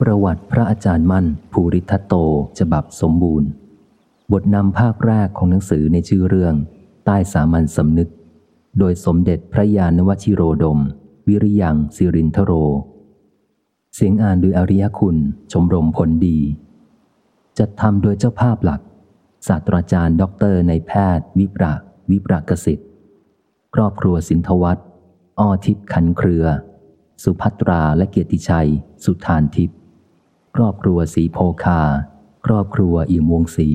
ประวัติพระอาจารย์มั่น ภูริทัตโตฉบับสมบูรณ์ บทนำภาคแรกของหนังสือในชื่อเรื่อง ใต้สามัญสำนึก โดยสมเด็จพระญาณวชิโรดม วิริยังสิรินทโร เสียงอ่านโดยอริยคุณ ชมรมผลดี จัดทำโดยเจ้าภาพหลัก ศาสตราจารย์ด็อกเตอร์นายแพทย์ วิปราวิปรากสิทธิ์ครอบครัวสินทวัตอ้อทิพย์ขันเครือ สุภัตราและเกียรติชัย สุทานทิพย์ ครอบครัวสีโพคา ครอบครัวอี่มวงศรี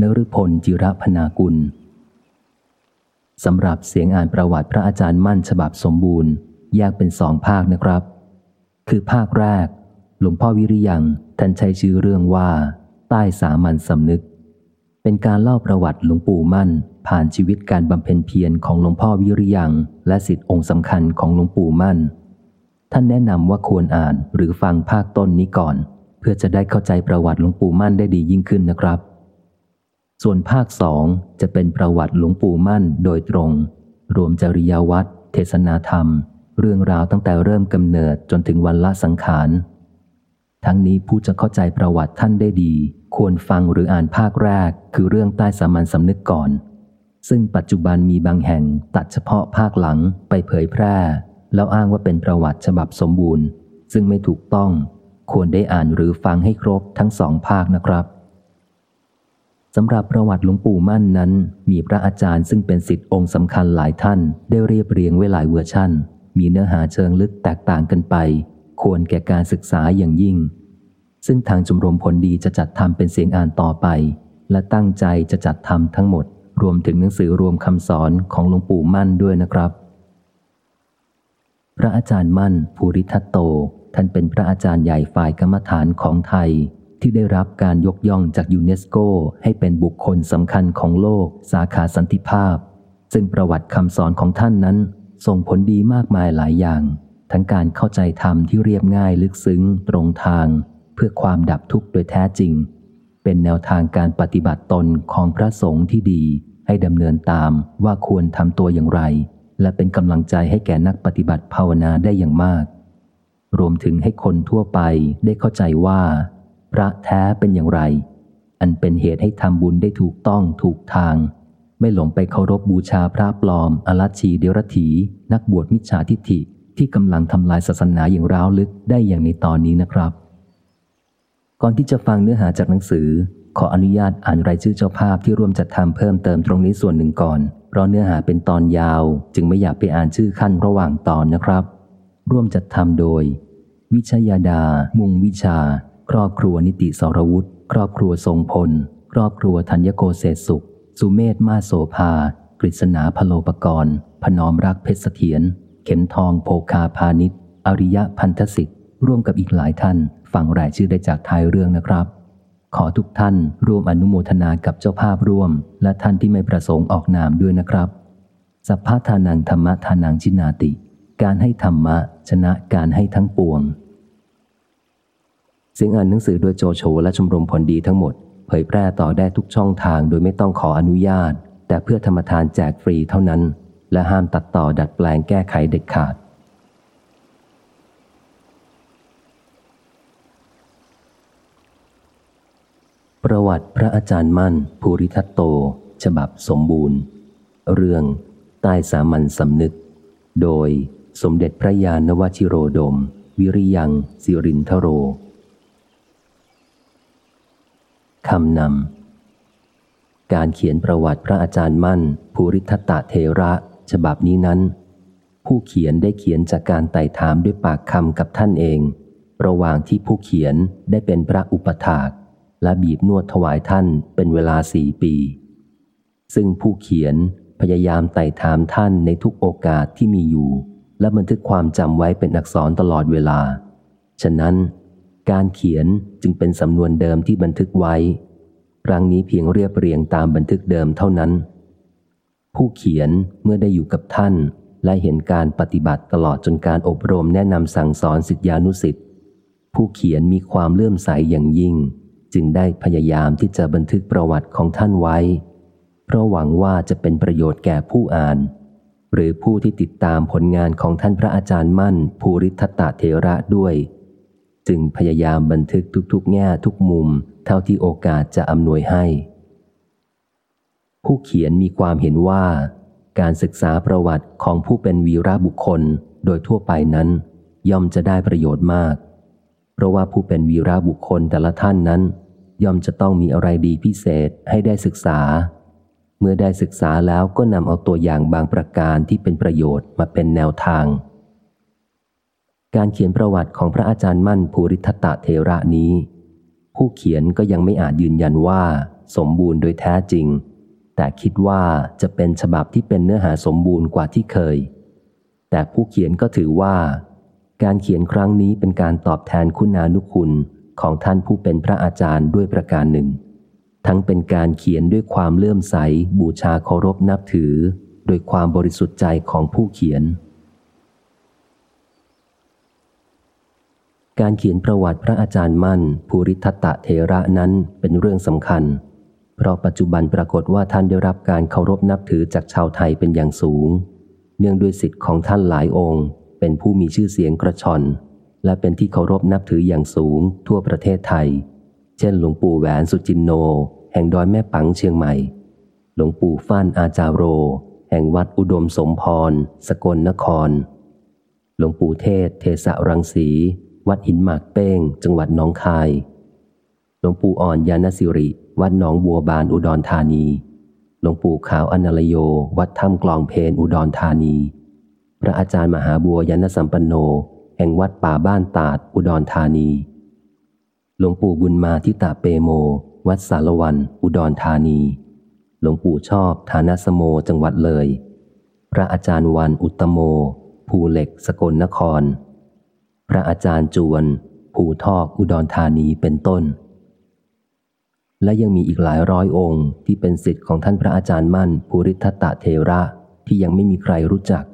นฤพลจิระพนากุลสำหรับเสียงอ่านประวัติพระอาจารย์มั่นฉบับสมบูรณ์ แยกเป็นสองภาคนะครับ คือภาคแรก หลวงพ่อวิริยังท่านใช้ชื่อเรื่องว่า ใต้สามัญสำนึก เป็นการเล่าประวัติหลวงปู่มั่น ผ่านชีวิตการบำเพ็ญเพียรของหลวงพ่อวิริยังและสิทธิองค์สำคัญของหลวงปู่มั่น ท่านแนะนำว่าควรอ่านหรือฟังภาคต้นนี้ก่อน เพื่อจะได้เข้าใจประวัติหลวงปู่มั่นได้ดียิ่งขึ้นนะครับ ส่วนภาคสองจะเป็นประวัติหลวงปู่มั่นโดยตรง รวมจริยวัตรเทศนาธรรม เรื่องราวตั้งแต่เริ่มกำเนิดจนถึงวันละสังขาร ทั้งนี้ผู้จะเข้าใจประวัติท่านได้ดี ควรฟังหรืออ่านภาคแรก คือเรื่องใต้สามัญสำนึกก่อน ซึ่งปัจจุบันมีบางแห่งตัดเฉพาะภาคหลังไปเผยแพร่ แล้วอ้างว่าเป็นประวัติฉบับสมบูรณ์ ซึ่งไม่ถูกต้อง ควรได้อ่านหรือฟังให้ครบทั้งสองภาคนะครับสำหรับประวัติหลวงปู่มั่นนั้น มีพระอาจารย์ซึ่งเป็นสิทธิองค์สำคัญหลายท่านได้เรียบเรียงไว้หลายเวอร์ชั่น มีเนื้อหาเชิงลึกแตกต่างกันไป ควรแก่การศึกษาอย่างยิ่ง ซึ่งทางชมรมผลดีจะจัดทำเป็นเสียงอ่านต่อไป และตั้งใจจะจัดทำทั้งหมด รวมถึงหนังสือรวมคำสอนของหลวงปู่มั่นด้วยนะครับ พระอาจารย์มั่นภูริทัตโต ท่านเป็นพระอาจารย์ใหญ่ฝ่ายกรรมฐานของไทย ที่ได้รับการยกย่องจากยูเนสโก ให้เป็นบุคคลสำคัญของโลกสาขาสันติภาพ ซึ่งประวัติคำสอนของท่านนั้น ส่งผลดีมากมายหลายอย่าง ทั้งการเข้าใจธรรมที่เรียบง่ายลึกซึ้ง ตรงทาง เพื่อความดับทุกข์โดยแท้จริง เป็นแนวทางการปฏิบัติตนของพระสงฆ์ที่ดี ให้ดำเนินตามว่าควรทำตัวอย่างไร และเป็นกำลังใจให้แก่นักปฏิบัติภาวนาได้อย่างมาก รวมถึงให้คนทั่วไปได้เข้าใจว่า พระแท้เป็นอย่างไร อันเป็นเหตุให้ทำบุญได้ถูกต้องถูกทาง ไม่หลงไปเคารพบบูชาพระปลอม อลัชีเดรถีนักบวชมิจฉาทิฏฐิที่กำลังทำลายศาสนาอย่างร้าวลึกได้อย่างในตอนนี้นะครับ ก่อนที่จะฟังเนื้อหาจากหนังสือ ขออนุญาตอ่านรายชื่อเจ้าภาพที่ร่วมจัดทำเพิ่มเติมตรงนี้ส่วนหนึ่งก่อน เพราะเนื้อหาเป็นตอนยาว จึงไม่อยากไปอ่านชื่อขั้นระหว่างตอนนะครับ ร่วมจัดทำโดย วิชยาดา มุงวิชา ครอบครัวนิติสรวุฒิครอบครัวทรงพล ครอบครัวธัญโกเศสุข สุเมธมาโสภากฤษณาพโลปกรณ์พนอมรักเพชรเสถียรเข็มทองโภคาพาณิชย์อริยะพันธสิทธิ์ร่วมกับอีกหลายท่านฟังรายชื่อได้จากท้ายเรื่องนะครับ ขอทุกท่านร่วมอนุโมทนากับเจ้าภาพร่วม และท่านที่ไม่ประสงค์ออกนามด้วยนะครับ สัพพะทานังธรรมทานังชินาติ การให้ธรรมะ ชนะการให้ทั้งปวง เสียงอ่านหนังสือโดยโจโฉและชมรมผลดีทั้งหมด เผยแพร่ต่อได้ทุกช่องทางโดยไม่ต้องขออนุญาต แต่เพื่อธรรมทานแจกฟรีเท่านั้น และห้ามตัดต่อดัดแปลงแก้ไขเด็ดขาด ประวัติพระอาจารย์มั่น ภูริทัตโต ฉบับสมบูรณ์ เรื่องใต้สามัญสำนึก โดย สมเด็จพระยาณวชิโรดม วิริยังสิรินทโรคำนำ การเขียนประวัติพระอาจารย์มั่น ภูริทัตเทระ ฉบับนี้นั้น ผู้เขียนได้เขียนจากการไต่ถามด้วยปากคำกับท่านเอง ระหว่างที่ผู้เขียนได้เป็นพระอุปถาก และบีบนวดถวายท่านเป็นเวลาสี่ปี ซึ่งผู้เขียนพยายามไต่ถามท่านในทุกโอกาสที่มีอยู่ และบันทึกความจำไว้เป็นอักษรตลอดเวลา ฉะนั้น การเขียนจึงเป็นสำนวนเดิมที่บันทึกไว้ ครั้งนี้เพียงเรียบเรียงตามบันทึกเดิมเท่านั้น ผู้เขียนเมื่อได้อยู่กับท่านและเห็นการปฏิบัติตลอดจนการอบรมแนะนำสั่งสอนสิทธิานุสิทธิ์ผู้เขียนมีความเลื่อมใสอย่างยิ่ง จึงได้พยายามที่จะบันทึกประวัติของท่านไว้ เพราะหวังว่าจะเป็นประโยชน์แก่ผู้อ่าน หรือผู้ที่ติดตามผลงานของท่านพระอาจารย์มั่น ภูริทัตตเทระด้วย จึงพยายามบันทึกทุกๆ แง่ทุกมุม เท่าที่โอกาสจะอำนวยให้ ผู้เขียนมีความเห็นว่า การศึกษาประวัติของผู้เป็นวีรบุคคลโดยทั่วไปนั้น ย่อมจะได้ประโยชน์มาก เพราะว่าผู้เป็นวีรบุคคลแต่ละท่านนั้น ย่อมจะต้องมีอะไรดีพิเศษให้ได้ศึกษา เมื่อได้ศึกษาแล้วก็นำเอาตัวอย่างบางประการที่เป็นประโยชน์มาเป็นแนวทาง การเขียนประวัติของพระอาจารย์มั่นภูริทัตเทระนี้ ผู้เขียนก็ยังไม่อาจยืนยันว่า สมบูรณ์โดยแท้จริง แต่คิดว่าจะเป็นฉบับที่เป็นเนื้อหาสมบูรณ์กว่าที่เคย แต่ผู้เขียนก็ถือว่า การเขียนครั้งนี้เป็นการตอบแทนคุณานุคุณของท่านผู้เป็นพระอาจารย์ด้วยประการหนึ่ง ทั้งเป็นการเขียนด้วยความเลื่อมใส บูชาเคารพนับถือ โดยความบริสุทธิ์ใจของผู้เขียน การเขียนประวัติพระอาจารย์มั่น ภูริทัตะเทระนั้นเป็นเรื่องสำคัญ เพราะปัจจุบันปรากฏว่าท่านได้รับการเคารพนับถือจากชาวไทยเป็นอย่างสูง เนื่องด้วยสิทธิ์ของท่านหลายองค์ เป็นผู้มีชื่อเสียงกระชอนและเป็นที่เคารพนับถืออย่างสูงทั่วประเทศไทย เช่นหลวงปู่แหวนสุจินโน แห่งดอยแม่ปังเชียงใหม่ หลวงปู่ฟ้านอาจารโร แห่งวัดอุดมสมพร สกลนคร หลวงปู่เทศ เทสะรังสี วัดหินหมากเป้ง จังหวัดน้องคาย หลวงปู่อ่อนยานสิริ วัดหนองบัวบานอุดรธานี หลวงปู่ขาวอนลโย วัดถ้ำกลองเพนอุดรธานี พระอาจารย์มหาบัวยานสัมปันโน แห่งวัดป่าบ้านตาดอุดรธานี หลวงปู่บุญมาทิตาเปโม วัดสารวัน อุดรธานี หลวงปู่ชอบฐานาสโมจังหวัดเลย พระอาจารย์วันอุตโม ภูเหล็กสกลนคร พระอาจารย์จวน ภูทอกอุดรธานีเป็นต้น และยังมีอีกหลายร้อยองค์ที่เป็นสิทธิ์ของท่านพระอาจารย์มั่นภูริทัตเทระที่ยังไม่มีใครรู้จัก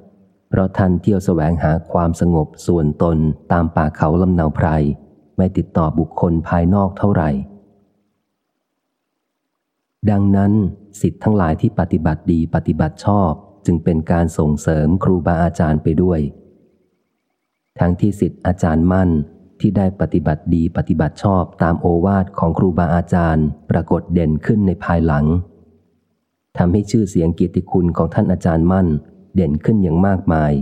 เพราะท่านเที่ยวแสวงหาความสงบส่วนตนตามป่าเขาลำเนาไพร ไม่ติดต่อบุคคลภายนอกเท่าไหร่ ดังนั้นสิทธิ์ทั้งหลายที่ปฏิบัติดีปฏิบัติชอบจึงเป็นการส่งเสริมครูบาอาจารย์ไปด้วย ทั้งที่สิทธิ์อาจารย์มั่นที่ได้ปฏิบัติดีปฏิบัติชอบตามโอวาทของครูบาอาจารย์ ปรากฏเด่นขึ้นในภายหลังทำให้ชื่อเสียงเกิติคุณของท่านอาจารย์มั่น เด่นขึ้นอย่างมากมาย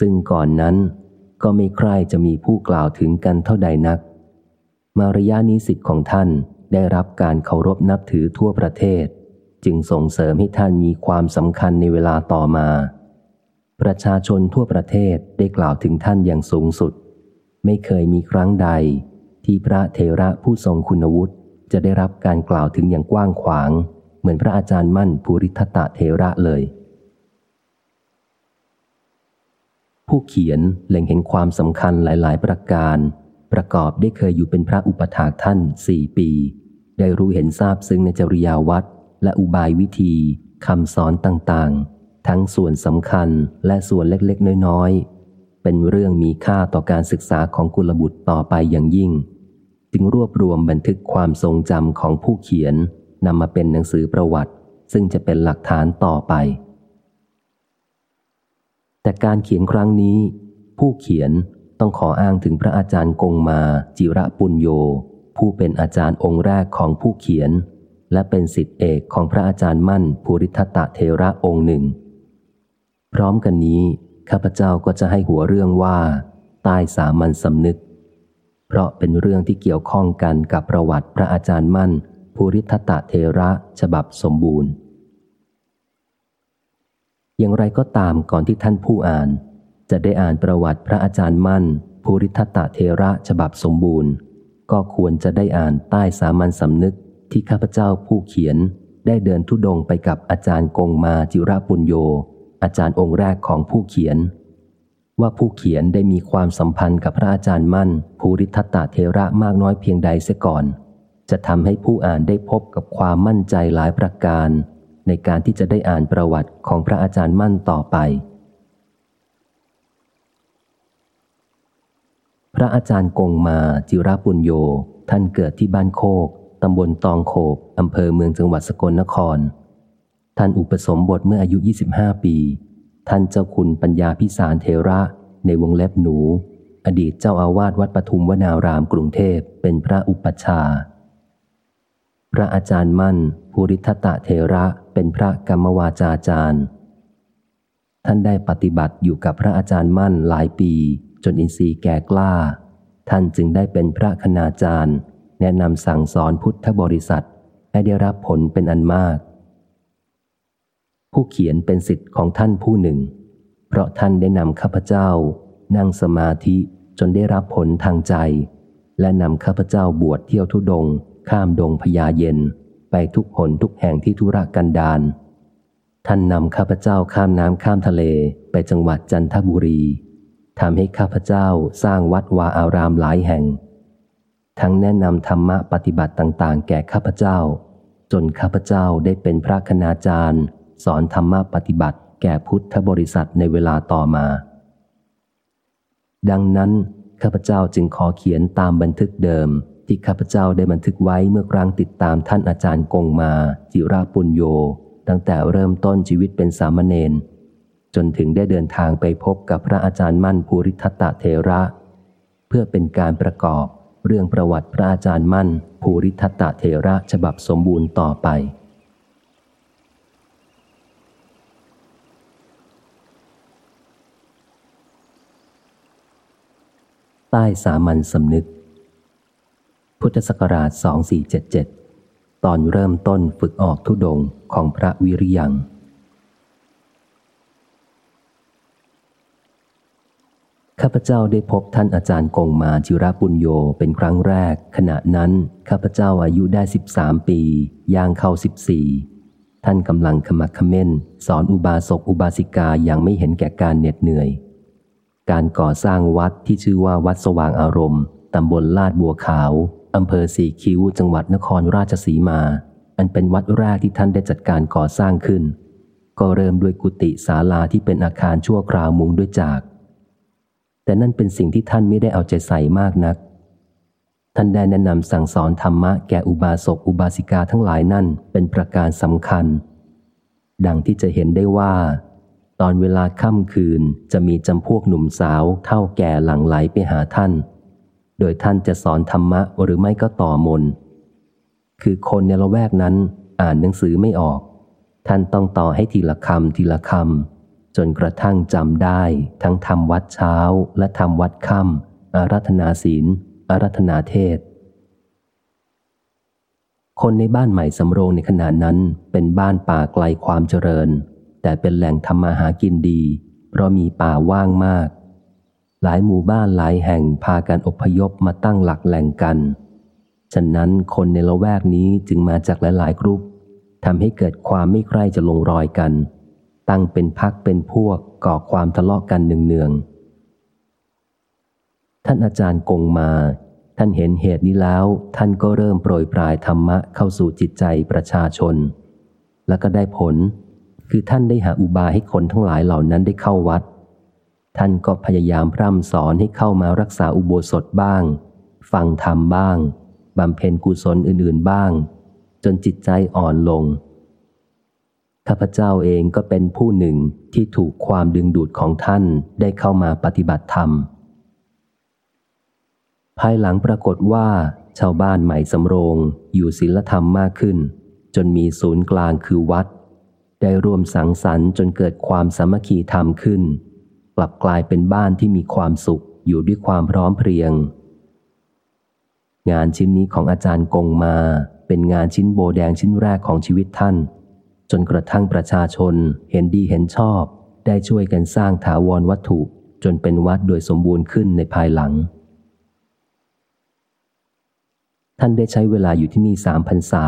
ซึ่งก่อนนั้น ก็ไม่ใคร่จะมีผู้กล่าวถึงกันเท่าใดนัก มารยะนี้สิทธิ์ของท่านได้รับการเคารพนับถือทั่วประเทศ จึงส่งเสริมให้ท่านมีความสำคัญในเวลาต่อมา ประชาชนทั่วประเทศได้กล่าวถึงท่านอย่างสูงสุด ไม่เคยมีครั้งใด ที่พระเทระผู้ทรงคุณวุฒิจะได้รับการกล่าวถึงอย่างกว้างขวาง เหมือนพระอาจารย์มั่นภูริทัตเทระเลย ผู้เขียนเล็งเห็นความสำคัญหลาย ๆ ประการ ประกอบได้เคยอยู่เป็นพระอุปถากท่านสี่ปี ได้รู้เห็นทราบซึ้งในจริยาวัดและอุบายวิธีคำสอนต่าง ๆ ทั้งส่วนสำคัญและส่วนเล็ก ๆ น้อย ๆ เป็นเรื่องมีค่าต่อการศึกษาของกุลบุตรต่อไปอย่างยิ่ง จึงรวบรวมบันทึกความทรงจำของผู้เขียนนำมาเป็นหนังสือประวัติ ซึ่งจะเป็นหลักฐานต่อไป แต่การเขียนครั้งนี้ ผู้เขียนต้องขออ้างถึงพระอาจารย์กงมาจิระปุญโย ผู้เป็นอาจารย์องค์แรกของผู้เขียน และเป็นสิทธิเอกของพระอาจารย์มั่นภูริทัตเทระองค์หนึ่ง พร้อมกันนี้ข้าพเจ้าก็จะให้หัวเรื่องว่าใต้สามัญสำนึก เพราะเป็นเรื่องที่เกี่ยวข้องกันกับประวัติพระอาจารย์มั่นภูริทัตเทระฉบับสมบูรณ์ อย่างไรก็ตามก่อนที่ท่านผู้อ่าน จะได้อ่านประวัติพระอาจารย์มั่น ภูริทัตเทระฉบับสมบูรณ์ ก็ควรจะได้อ่านใต้สามัญสำนึกที่ข้าพเจ้าผู้เขียนได้เดินทุดงไปกับอาจารย์กงมาจิระปุญโย อาจารย์องค์แรกของผู้เขียน ว่าผู้เขียนได้มีความสัมพันธ์กับพระอาจารย์มั่น ภูริทัตตเทระมากน้อยเพียงใดเสียก่อน จะทำให้ผู้อ่านได้พบกับความมั่นใจหลายประการ ในการที่จะได้อ่านประวัติของพระอาจารย์มั่นต่อไป พระอาจารย์กงมาจิราปุญโย ท่านเกิดที่บ้านโคกตำบลตองโขบอำเภอเมืองจังหวัดสกลนคร ท่านอุปสมบทเมื่ออายุ 25 ปี ท่านเจ้าคุณปัญญาพิสารเทระในวงเล็บหนู อดีตเจ้าอาวาสวัดปทุมวนารามกรุงเทพเป็นพระอุปัชฌาย์พระอาจารย์มั่นภูริทัตเทระ เป็นพระกรรมวาจาจารย์ ท่านได้ปฏิบัติอยู่กับพระอาจารย์มั่นหลายปี จนอินทรีย์แก่กล้า ท่านจึงได้เป็นพระคณาจารย์ แนะนำสั่งสอนพุทธบริษัทให้ได้รับผลเป็นอันมาก ผู้เขียนเป็นสิทธิ์ของท่านผู้หนึ่ง เพราะท่านได้นำข้าพเจ้า นั่งสมาธิจนได้รับผลทางใจ และนำข้าพเจ้าบวชเที่ยวทุดง ข้ามดงพญาเย็น ไปทุกหนทุกแห่งที่ธุระกันดารท่านนำข้าพเจ้าข้ามน้ำข้ามทะเลไปจังหวัดจันทบุรีทำให้ข้าพเจ้าสร้างวัดวาอารามหลายแห่ง ทั้งแนะนำธรรมะปฏิบัติต่าง ๆ แก่ข้าพเจ้า จนข้าพเจ้าได้เป็นพระคณาจารย์ สอนธรรมะปฏิบัติแก่พุทธบริษัทในเวลาต่อมา ดังนั้นข้าพเจ้าจึงขอเขียนตามบันทึกเดิม ที่ข้าพเจ้าได้บันทึกไว้เมื่อครั้งติดตามท่านอาจารย์กงมา จิราปุญโย ตั้งแต่เริ่มต้นชีวิตเป็นสามเณรจนถึงได้เดินทางไปพบกับพระอาจารย์มั่นภูริทัตเทระ เพื่อเป็นการประกอบเรื่องประวัติพระอาจารย์มั่น ภูริทัตเทระฉบับสมบูรณ์ต่อไป ใต้สามัญสำนึก พุทธศักราช 2477 ตอนเริ่มต้นฝึกออกทุดงของพระวิริยัง ข้าพเจ้าได้พบท่านอาจารย์กงมาจิระปุญโยเป็นครั้งแรก ขณะนั้นข้าพเจ้าอายุได้สิบสามปี ย่างเข้าสิบสี่ท่านกำลังขมักขม้น สอนอุบาสกอุบาสิกาอย่างไม่เห็นแก่การเหน็ดเหนื่อย การก่อสร้างวัดที่ชื่อว่าวัดสว่างอารมณ์ตำบลลาดบัวขาว อำเภอสีคิ้วจังหวัดนครราชสีมา อันเป็นวัดแรกที่ท่านได้จัดการก่อสร้างขึ้น ก็เริ่มด้วยกุฏิศาลาที่เป็นอาคารชั่วคราวมุงด้วยจาก แต่นั่นเป็นสิ่งที่ท่านไม่ได้เอาใจใส่มากนัก ท่านได้แนะนำสั่งสอนธรรมะแก่อุบาสกอุบาสิกาทั้งหลายนั่นเป็นประการสำคัญ ดังที่จะเห็นได้ว่า ตอนเวลาค่ำคืนจะมีจำพวกหนุ่มสาวเท่าแก่หลั่งไหลไปหาท่าน โดยท่านจะสอนธรรมะหรือไม่ก็ต่อมน คือคนในละแวกนั้นอ่านหนังสือไม่ออก ท่านต้องต่อให้ทีละคำทีละคำจนกระทั่งจำได้ ทั้งทำวัดเช้าและทำวัดค่ำอารัธนาศีลอารัธนาเทศ คนในบ้านใหม่สำโรงในขณะนั้นเป็นบ้านป่าไกลความเจริญ แต่เป็นแหล่งทำมาหากินดี เพราะมีป่าว่างมาก หลายหมู่บ้านหลายแห่งพากันอพยพมาตั้งหลักแหล่งกัน ฉะนั้นคนในละแวกนี้จึงมาจากหลายๆกรุ๊ปทำให้เกิดความไม่ใคร่จะลงรอยกัน ตั้งเป็นพักเป็นพวกก่อความทะเลาะกันเนืองๆ ท่านอาจารย์กงมา ท่านเห็นเหตุนี้แล้ว ท่านก็เริ่มโปรยปลายธรรมะเข้าสู่จิตใจประชาชน แล้วก็ได้ผล คือท่านได้หาอุบายให้คนทั้งหลายเหล่านั้นได้เข้าวัด ท่านก็พยายามพร่ำสอนให้เข้ามารักษาอุโบสถบ้าง ฟังธรรมบ้างบำเพ็ญกุศลอื่นๆบ้าง จนจิตใจอ่อนลง ข้าพเจ้าเองก็เป็นผู้หนึ่งที่ถูกความดึงดูดของท่านได้เข้ามาปฏิบัติธรรม ภายหลังปรากฏว่า ชาวบ้านใหม่สำโรงอยู่ศีลธรรมมากขึ้น จนมีศูนย์กลางคือวัด ได้ร่วมสังสรรค์จนเกิดความสามัคคีธรรมขึ้น ลับกลายเป็นบ้านที่มีความสุขอยู่ด้วยความพร้อมเพรียง งานชิ้นนี้ของอาจารย์กงมาเป็นงานชิ้นโบแดงชิ้นแรกของชีวิตท่าน จนกระทั่งประชาชนเห็นดีเห็นชอบ ได้ช่วยกันสร้างถาวรวัตถุจนเป็นวัดโดยสมบูรณ์ขึ้นในภายหลัง ท่านได้ใช้เวลาอยู่ที่นี่สามพรรษา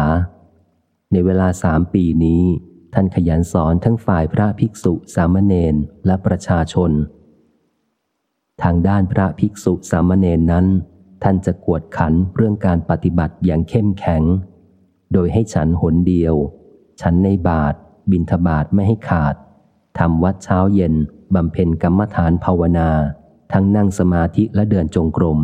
ในเวลาสามปีนี้ ท่านขยันสอนทั้งฝ่ายพระภิกษุสามเณรและประชาชน ทางด้านพระภิกษุสามเณรนั้น ท่านจะกวดขันเรื่องการปฏิบัติอย่างเข้มแข็ง โดยให้ฉันหนเดียว ฉันในบาท บินทบาทไม่ให้ขาดทำวัดเช้าเย็นบำเพ็ญกรรมฐานภาวนา ทั้งนั่งสมาธิและเดินจงกรม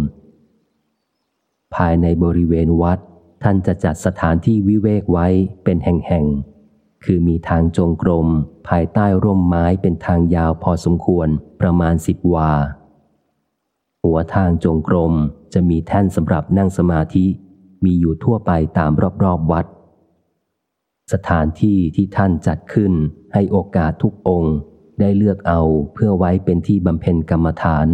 ภายในบริเวณวัดท่านจะจัดสถานที่วิเวกไว้เป็นแห่งๆ คือมีทางจงกรม ภายใต้ร่มไม้เป็นทางยาวพอสมควรประมาณสิบวา หัวทางจงกรมจะมีแท่นสำหรับนั่งสมาธิ มีอยู่ทั่วไปตามรอบๆวัด สถานที่ที่ท่านจัดขึ้นให้โอกาสทุกองค์ได้เลือกเอาเพื่อไว้เป็นที่บำเพ็ญกรรมฐาน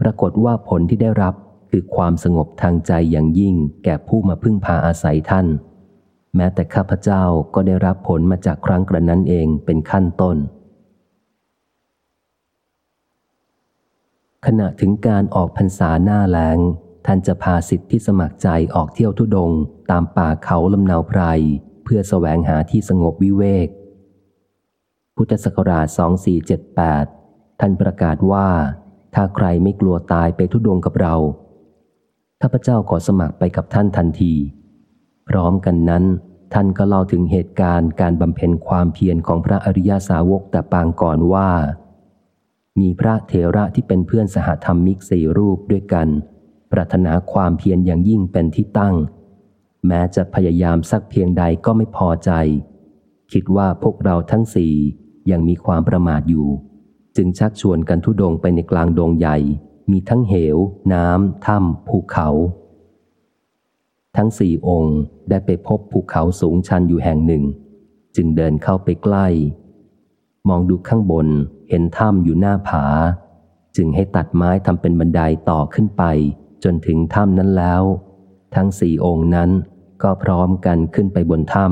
ปรากฏว่าผลที่ได้รับคือความสงบทางใจอย่างยิ่งแก่ผู้มาพึ่งพาอาศัยท่าน แม้แต่ข้าพเจ้าก็ได้รับผลมาจากครั้งกระนั้นเองเป็นขั้นต้น ขณะถึงการออกพรรษาหน้าแลงท่านจะพาสิทธิที่สมัครใจออกเที่ยวทุดง ตามป่าเขาลำนาวไพร เพื่อสแสวงหาที่สงบวิเวก พุทธศักราช 2478 ท่านประกาศว่า ถ้าใครไม่กลัวตายไปทุดงกับเราข้าพเจ้าขอสมัครไปกับท่านทันที พร้อมกันนั้น ท่านก็เล่าถึงเหตุการณ์การบำเพ็ญความเพียรของพระอริยาสาวกแต่ปางก่อนว่า มีพระเถระที่เป็นเพื่อนสหธรรมิกสี่รูปด้วยกัน ปรารถนาความเพียรอย่างยิ่งเป็นที่ตั้ง แม้จะพยายามสักเพียงใดก็ไม่พอใจ คิดว่าพวกเราทั้งสี่ยังมีความประมาทอยู่ จึงชักชวนกันทุดงไปในกลางดงใหญ่ มีทั้งเหว น้ำถ้ำภูเขา ทั้งสี่องค์ได้ไปพบภูเขาสูงชันอยู่แห่งหนึ่ง จึงเดินเข้าไปใกล้ มองดูข้างบนเห็นถ้ำอยู่หน้าผา จึงให้ตัดไม้ทำเป็นบันไดต่อขึ้นไป จนถึงถ้ำนั้นแล้ว ทั้งสี่องค์นั้นก็พร้อมกันขึ้นไปบนถ้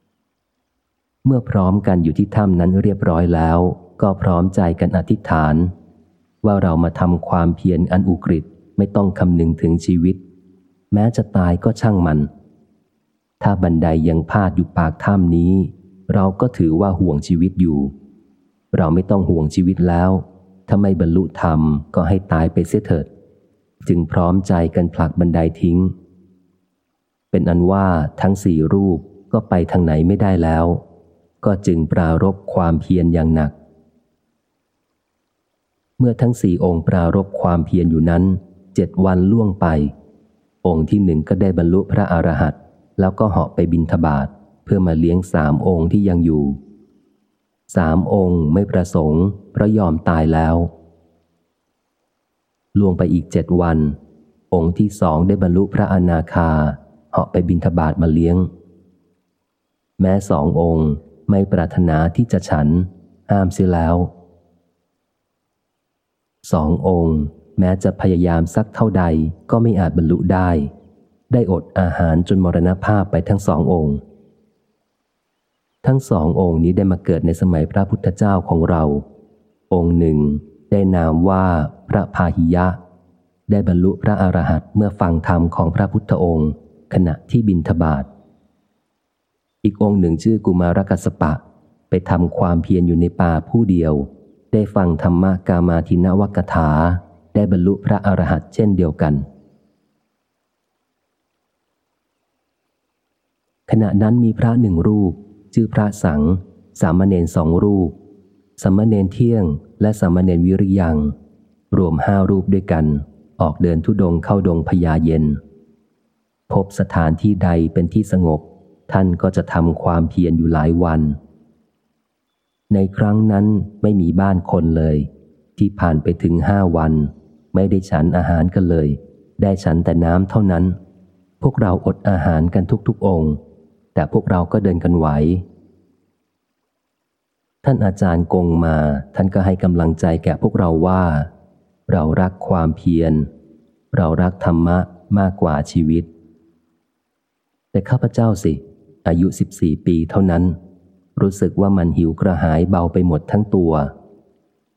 ำเมื่อพร้อมกันอยู่ที่ถ้ำนั้นเรียบร้อยแล้ว ก็พร้อมใจกันอธิษฐาน ว่าเรามาทำความเพียรอันอุกฤษไม่ต้องคำนึงถึงชีวิต แม้จะตายก็ช่างมัน ถ้าบันไดยังพาดอยู่ปากถ้ำนี้ เราก็ถือว่าห่วงชีวิตอยู่ เราไม่ต้องห่วงชีวิตแล้ว ถ้าไม่บรรลุธรรมก็ให้ตายไปเสียเถิด จึงพร้อมใจกันผลักบันไดทิ้ง เป็นอันว่าทั้งสี่รูปก็ไปทางไหนไม่ได้แล้ว ก็จึงปรารบความเพียรอย่างหนัก เมื่อทั้งสี่องค์ปรารบความเพียรอยู่นั้นเจ็ดวันล่วงไป องค์ที่หนึ่งก็ได้บรรลุพระอรหันต์แล้วก็เหาะไปบินทบาทเพื่อมาเลี้ยงสามองค์ที่ยังอยู่ สามองค์ไม่ประสงค์พระยอมตายแล้วล่วงไปอีกเจ็ดวัน องค์ที่สองได้บรรลุพระอนาคา เหาะไปบินทบาทมาเลี้ยง แม้สององค์ไม่ปรารถนาที่จะฉัน ห้ามเสียแล้ว สององค์ แม้จะพยายามสักเท่าใดก็ไม่อาจบรรลุได้ ได้อดอาหารจนมรณภาพไปทั้งสององค์ ทั้งสององค์นี้ได้มาเกิดในสมัยพระพุทธเจ้าของเรา องค์หนึ่ง ได้นามว่าพระพาหิยะ ได้บรรลุพระอรหันต์เมื่อฟังธรรมของพระพุทธองค์ ขณะที่บินทบาทอีกองค์หนึ่งชื่อกุมารกัสปะ ไปทำความเพียรอยู่ในป่าผู้เดียว ได้ฟังธรรมกามาทินวกถา ได้บรรลุพระอรหันต์เช่นเดียวกัน ขณะนั้นมีพระหนึ่งรูป ชื่อพระสัง สามเณรสองรูป สามเณรเที่ยง และสามเณรวิริยัง รวมห้ารูปด้วยกัน ออกเดินทุดงเข้าดงพญาเย็น พบสถานที่ใดเป็นที่สงบ ท่านก็จะทำความเพียรอยู่หลายวัน ในครั้งนั้นไม่มีบ้านคนเลยที่ผ่านไปถึงห้าวัน ไม่ได้ฉันอาหารกันเลย ได้ฉันแต่น้ำเท่านั้น พวกเราอดอาหารกันทุกๆองค์ แต่พวกเราก็เดินกันไหว ท่านอาจารย์กงมา ท่านก็ให้กำลังใจแก่พวกเราว่า เรารักความเพียร เรารักธรรมะมากกว่าชีวิต แต่ข้าพเจ้าสิ อายุสิบสี่ปีเท่านั้น รู้สึกว่ามันหิวกระหายเบาไปหมดทั้งตัว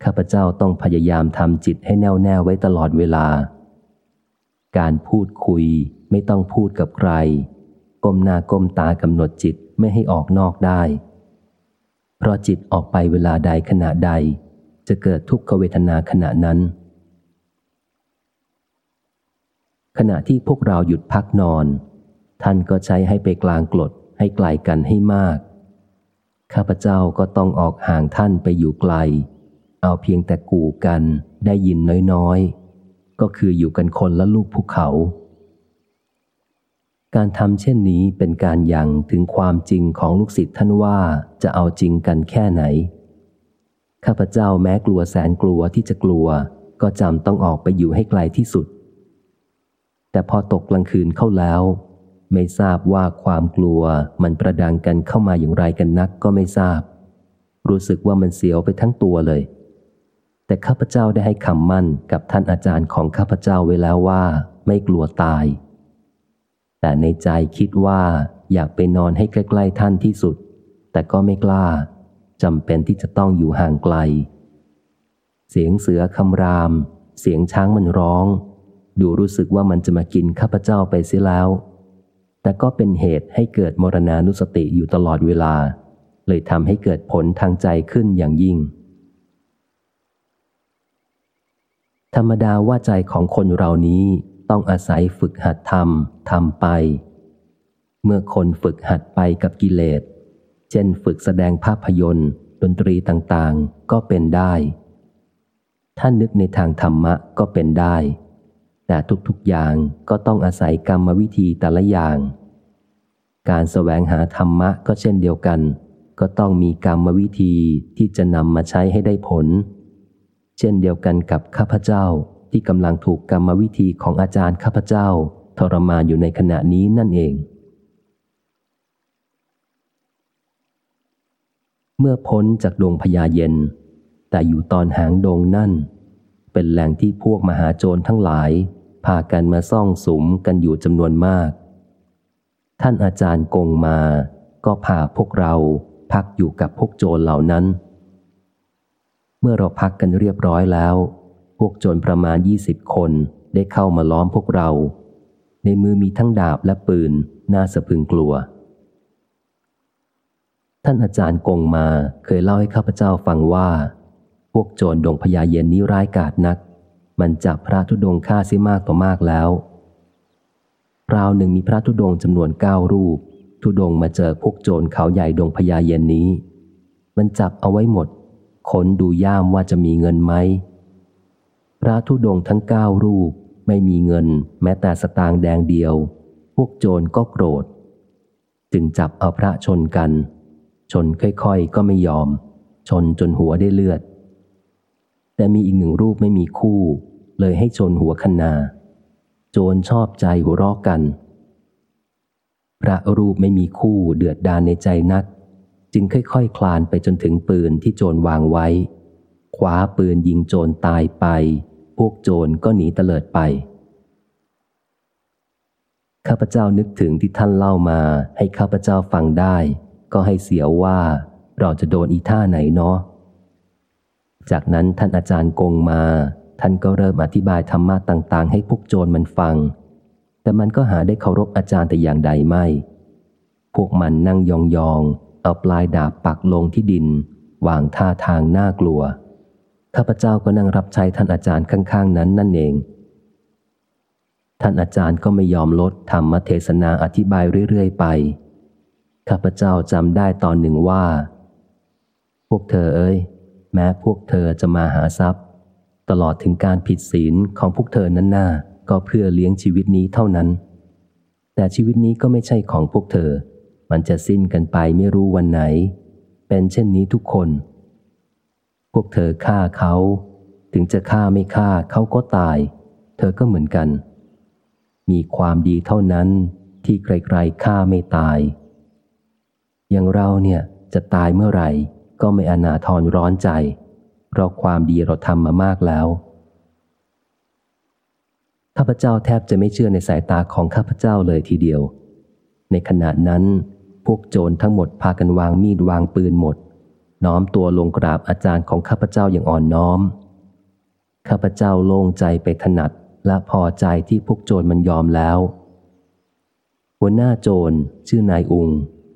ข้าพเจ้าต้องพยายามทำจิตให้แน่วแน่ไว้ตลอดเวลา การพูดคุยไม่ต้องพูดกับใคร ก้มหน้าก้มตากำหนดจิตไม่ให้ออกนอกได้ เพราะจิตออกไปเวลาใดขณะใด จะเกิดทุกขเวทนาขณะนั้น ขณะที่พวกเราหยุดพักนอน ท่านก็ใช้ให้ไปกลางกลดให้ไกลกันให้มาก ข้าพเจ้าก็ต้องออกห่างท่านไปอยู่ไกล เอาเพียงแต่กูกันได้ยินน้อยๆ ก็คืออยู่กันคนละลูกภูเขา การทำเช่นนี้เป็นการยังถึงความจริงของลูกศิษย์ท่านว่าจะเอาจริงกันแค่ไหน ข้าพเจ้าแม้กลัวแสนกลัวที่จะกลัว ก็จำต้องออกไปอยู่ให้ไกลที่สุด แต่พอตกกลางคืนเข้าแล้ว ไม่ทราบว่าความกลัวมันประดังกันเข้ามาอย่างไรกันนักก็ไม่ทราบ รู้สึกว่ามันเสียวไปทั้งตัวเลย แต่ข้าพเจ้าได้ให้คำมั่นกับท่านอาจารย์ของข้าพเจ้าไว้แล้วว่า ไม่กลัวตาย แต่ในใจคิดว่าอยากไปนอนให้ใกล้ๆท่านที่สุด แต่ก็ไม่กล้าจำเป็นที่จะต้องอยู่ห่างไกล เสียงเสือคำราม เสียงช้างมันร้อง ดูรู้สึกว่ามันจะมากินข้าพเจ้าไปเสียแล้ว แต่ก็เป็นเหตุให้เกิดมรณานุสติอยู่ตลอดเวลา เลยทำให้เกิดผลทางใจขึ้นอย่างยิ่ง ธรรมดาว่าใจของคนเรานี้ต้องอาศัยฝึกหัดทำทำไป เมื่อคนฝึกหัดไปกับกิเลส เช่นฝึกแสดงภาพยนตร์ ดนตรีต่างๆ ก็เป็นได้ท่านนึกในทางธรรมะก็เป็นได้ แต่ทุกๆอย่างก็ต้องอาศัยกรรมวิธีแต่ละอย่าง การแสวงหาธรรมะก็เช่นเดียวกัน ก็ต้องมีกรรมวิธีที่จะนำมาใช้ให้ได้ผล ช่นเดียวกันกับข้าพเจ้าที่กำลังถูกกรรมวิธีของอาจารย์ข้าพเจ้า ทรมานอยู่ในขณะนี้นั่นเอง เมื่อพ้นจากดวงพญาเย็น แต่อยู่ตอนหางดงนั่น เป็นแหล่งที่พวกมหาโจรทั้งหลาย พากันมาซ่องสุมกันอยู่จำนวนมาก ท่านอาจารย์กงมา ก็พาพวกเราพักอยู่กับพวกโจรเหล่านั้น เมื่อเราพักกันเรียบร้อยแล้ว พวกโจรประมาณยี่สิบคนได้เข้ามาล้อมพวกเรา ในมือมีทั้งดาบและปืน น่าสะพึงกลัว ท่านอาจารย์กงมาเคยเล่าให้ข้าพเจ้าฟังว่า พวกโจรดงพญาเย็นนี้ร้ายกาจนัก มันจับพระธุดงฆ่าซิมากต่อมากแล้วราวหนึ่งมีพระธุดงจำนวนเก้ารูป ธุดงมาเจอพวกโจรเขาใหญ่ดงพญาเย็นนี้ มันจับเอาไว้หมด ค้นดูย่ามว่าจะมีเงินไหม พระธุดงทั้งเก้ารูปไม่มีเงินแม้แต่สตางค์แดงเดียว พวกโจรก็โกรธ จึงจับเอาพระชนกัน ชนค่อยๆก็ไม่ยอม ชนจนหัวได้เลือด แต่มีอีกหนึ่งรูปไม่มีคู่ เลยให้ชนหัวคนา โจรชอบใจหัวรอกกัน พระรูปไม่มีคู่เดือดดานในใจนัก จึงค่อยๆคคลานไปจนถึงปืนที่โจรวางไว้ คว้าปืนยิงโจรตายไป พวกโจรก็หนีเตลิดไป ข้าพเจ้านึกถึงที่ท่านเล่ามาให้ข้าพเจ้าฟังได้ ก็ให้เสียวว่าเราจะโดนอีท่าไหนเนาะ จากนั้นท่านอาจารย์กงมา ท่านก็เริ่มอธิบายธรรมะต่างๆ ให้พวกโจรมันฟัง แต่มันก็หาได้เคารพอาจารย์แต่อย่างใดไม่ พวกมันนั่งยองๆ เอาปลายดาบปักลงที่ดิน วางท่าทางน่ากลัว ข้าพเจ้าก็นั่งรับใช้ท่านอาจารย์ข้างๆ นั้นนั่นเอง ท่านอาจารย์ก็ไม่ยอมลดธรรมเทศนาอธิบายเรื่อยๆไป ข้าพเจ้าจำได้ตอนหนึ่งว่า พวกเธอเอ้ย แม้พวกเธอจะมาหาทรัพย์ ตลอดถึงการผิดศีลของพวกเธอนั้นน่าก็เพื่อเลี้ยงชีวิตนี้เท่านั้น แต่ชีวิตนี้ก็ไม่ใช่ของพวกเธอ มันจะสิ้นกันไปไม่รู้วันไหน เป็นเช่นนี้ทุกคน พวกเธอฆ่าเขา ถึงจะฆ่าไม่ฆ่าเขาก็ตาย เธอก็เหมือนกัน มีความดีเท่านั้นที่ใครๆฆ่าไม่ตาย อย่างเราเนี่ยจะตายเมื่อไหร่ ก็ไม่อนาทรร้อนใจ เพราะความดีเราทำมามากแล้วข้าพเจ้าแทบจะไม่เชื่อในสายตาของข้าพเจ้าเลยทีเดียว ในขณะนั้น พวกโจรทั้งหมดพากันวางมีดวางปืนหมด น้อมตัวลงกราบอาจารย์ของข้าพเจ้าอย่างอ่อนน้อม ข้าพเจ้าโล่งใจไปถนัดและพอใจที่พวกโจรมันยอมแล้ว หัวหน้าโจรชื่อนายอุง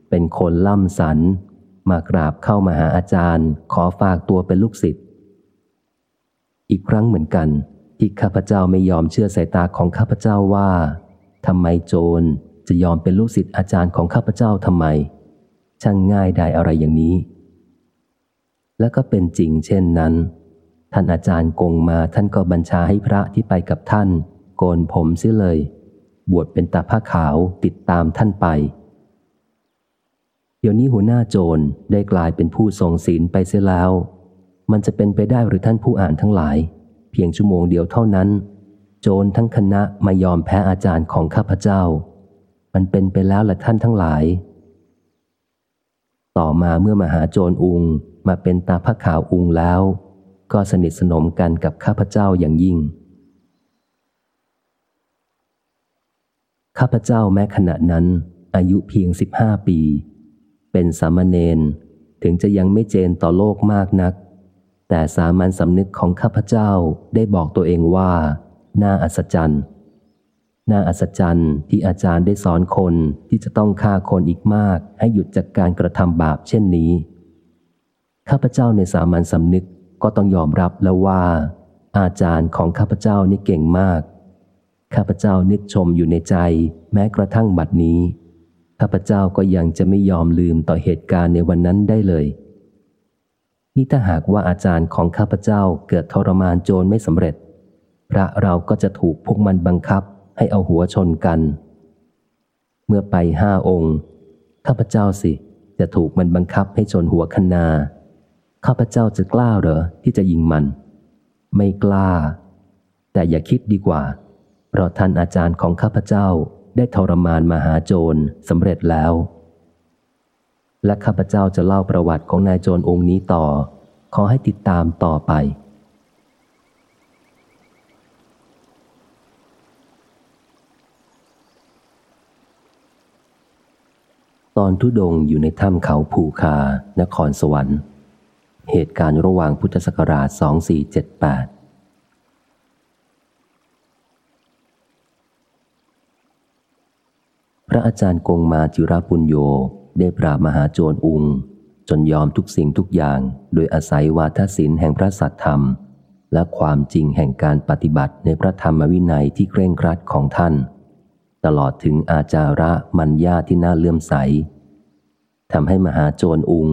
เป็นคนล่ำสัน มากราบเข้ามาหาอาจารย์ ขอฝากตัวเป็นลูกศิษย์อีกครั้งเหมือนกัน ที่ข้าพเจ้าไม่ยอมเชื่อสายตาของข้าพเจ้าว่าทำไมโจร จะยอมเป็นลูกศิษย์อาจารย์ของข้าพเจ้าทำไม ช่างง่ายได้อะไรอย่างนี้ แล้วก็เป็นจริงเช่นนั้น ท่านอาจารย์กงมาท่านก็บัญชาให้พระที่ไปกับท่าน โกนผมเสียเลย บวชเป็นตาผ้าขาวติดตามท่านไป เดี๋ยวนี้หัวหน้าโจรได้กลายเป็นผู้ทรงศีลไปเสียแล้ว มันจะเป็นไปได้หรือท่านผู้อ่านทั้งหลาย เพียงชั่วโมงเดียวเท่านั้น โจรทั้งคณะมายอมแพ้อาจารย์ของข้าพเจ้า มันเป็นไปแล้วละท่านทั้งหลาย ต่อมาเมื่อมหาโจรอุงมาเป็นตาพระขาวอุงแล้ว ก็สนิทสนมกันกับข้าพเจ้าอย่างยิ่ง ข้าพเจ้าแม้ขณะนั้น อายุเพียงสิบห้าปี เป็นสามเณรถึงจะยังไม่เจนต่อโลกมากนัก แต่สามัญสำนึกของข้าพเจ้าได้บอกตัวเองว่า น่าอัศจรรย์ น่าอัศจรรย์ที่อาจารย์ได้สอนคนที่จะต้องฆ่าคนอีกมาก ให้หยุดจากการกระทำบาปเช่นนี้ ข้าพเจ้าในสามัญสำนึกก็ต้องยอมรับแล้วว่า อาจารย์ของข้าพเจ้านี่เก่งมาก ข้าพเจ้านึกชมอยู่ในใจ แม้กระทั่งบัดนี้ ข้าพเจ้าก็ยังจะไม่ยอมลืมต่อเหตุการณ์ในวันนั้นได้เลย นี่ถ้าหากว่าอาจารย์ของข้าพเจ้าเกิดทรมานโจรไม่สำเร็จ พระเราก็จะถูกพวกมันบังคับ ให้เอาหัวชนกัน เมื่อไปห้าองค์ ข้าพเจ้าสิ จะถูกมันบังคับให้ชนหัวคนา ข้าพเจ้าจะกล้าเหรอที่จะยิงมัน ไม่กล้า แต่อย่าคิดดีกว่า เพราะท่านอาจารย์ของข้าพเจ้าได้ทรมานมหาโจรสำเร็จแล้ว และข้าพเจ้าจะเล่าประวัติของนายโจรองค์นี้ต่อ ขอให้ติดตามต่อไป ตอนทุดงอยู่ในถ้ำเขาภูคา นครสวรรค์ เหตุการณ์ระหว่างพุทธศักราช 2478 พระอาจารย์กงมาจิราปุญโยได้ปราบมหาโจรอุง จนยอมทุกสิ่งทุกอย่าง โดยอาศัยวาทศิลป์แห่งพระสัตธรรม และความจริงแห่งการปฏิบัติในพระธรรมวินัยที่เคร่งครัดของท่าน ตลอดถึงอาจาระมัญญาที่น่าเลื่อมใสทำให้มหาโจรอุง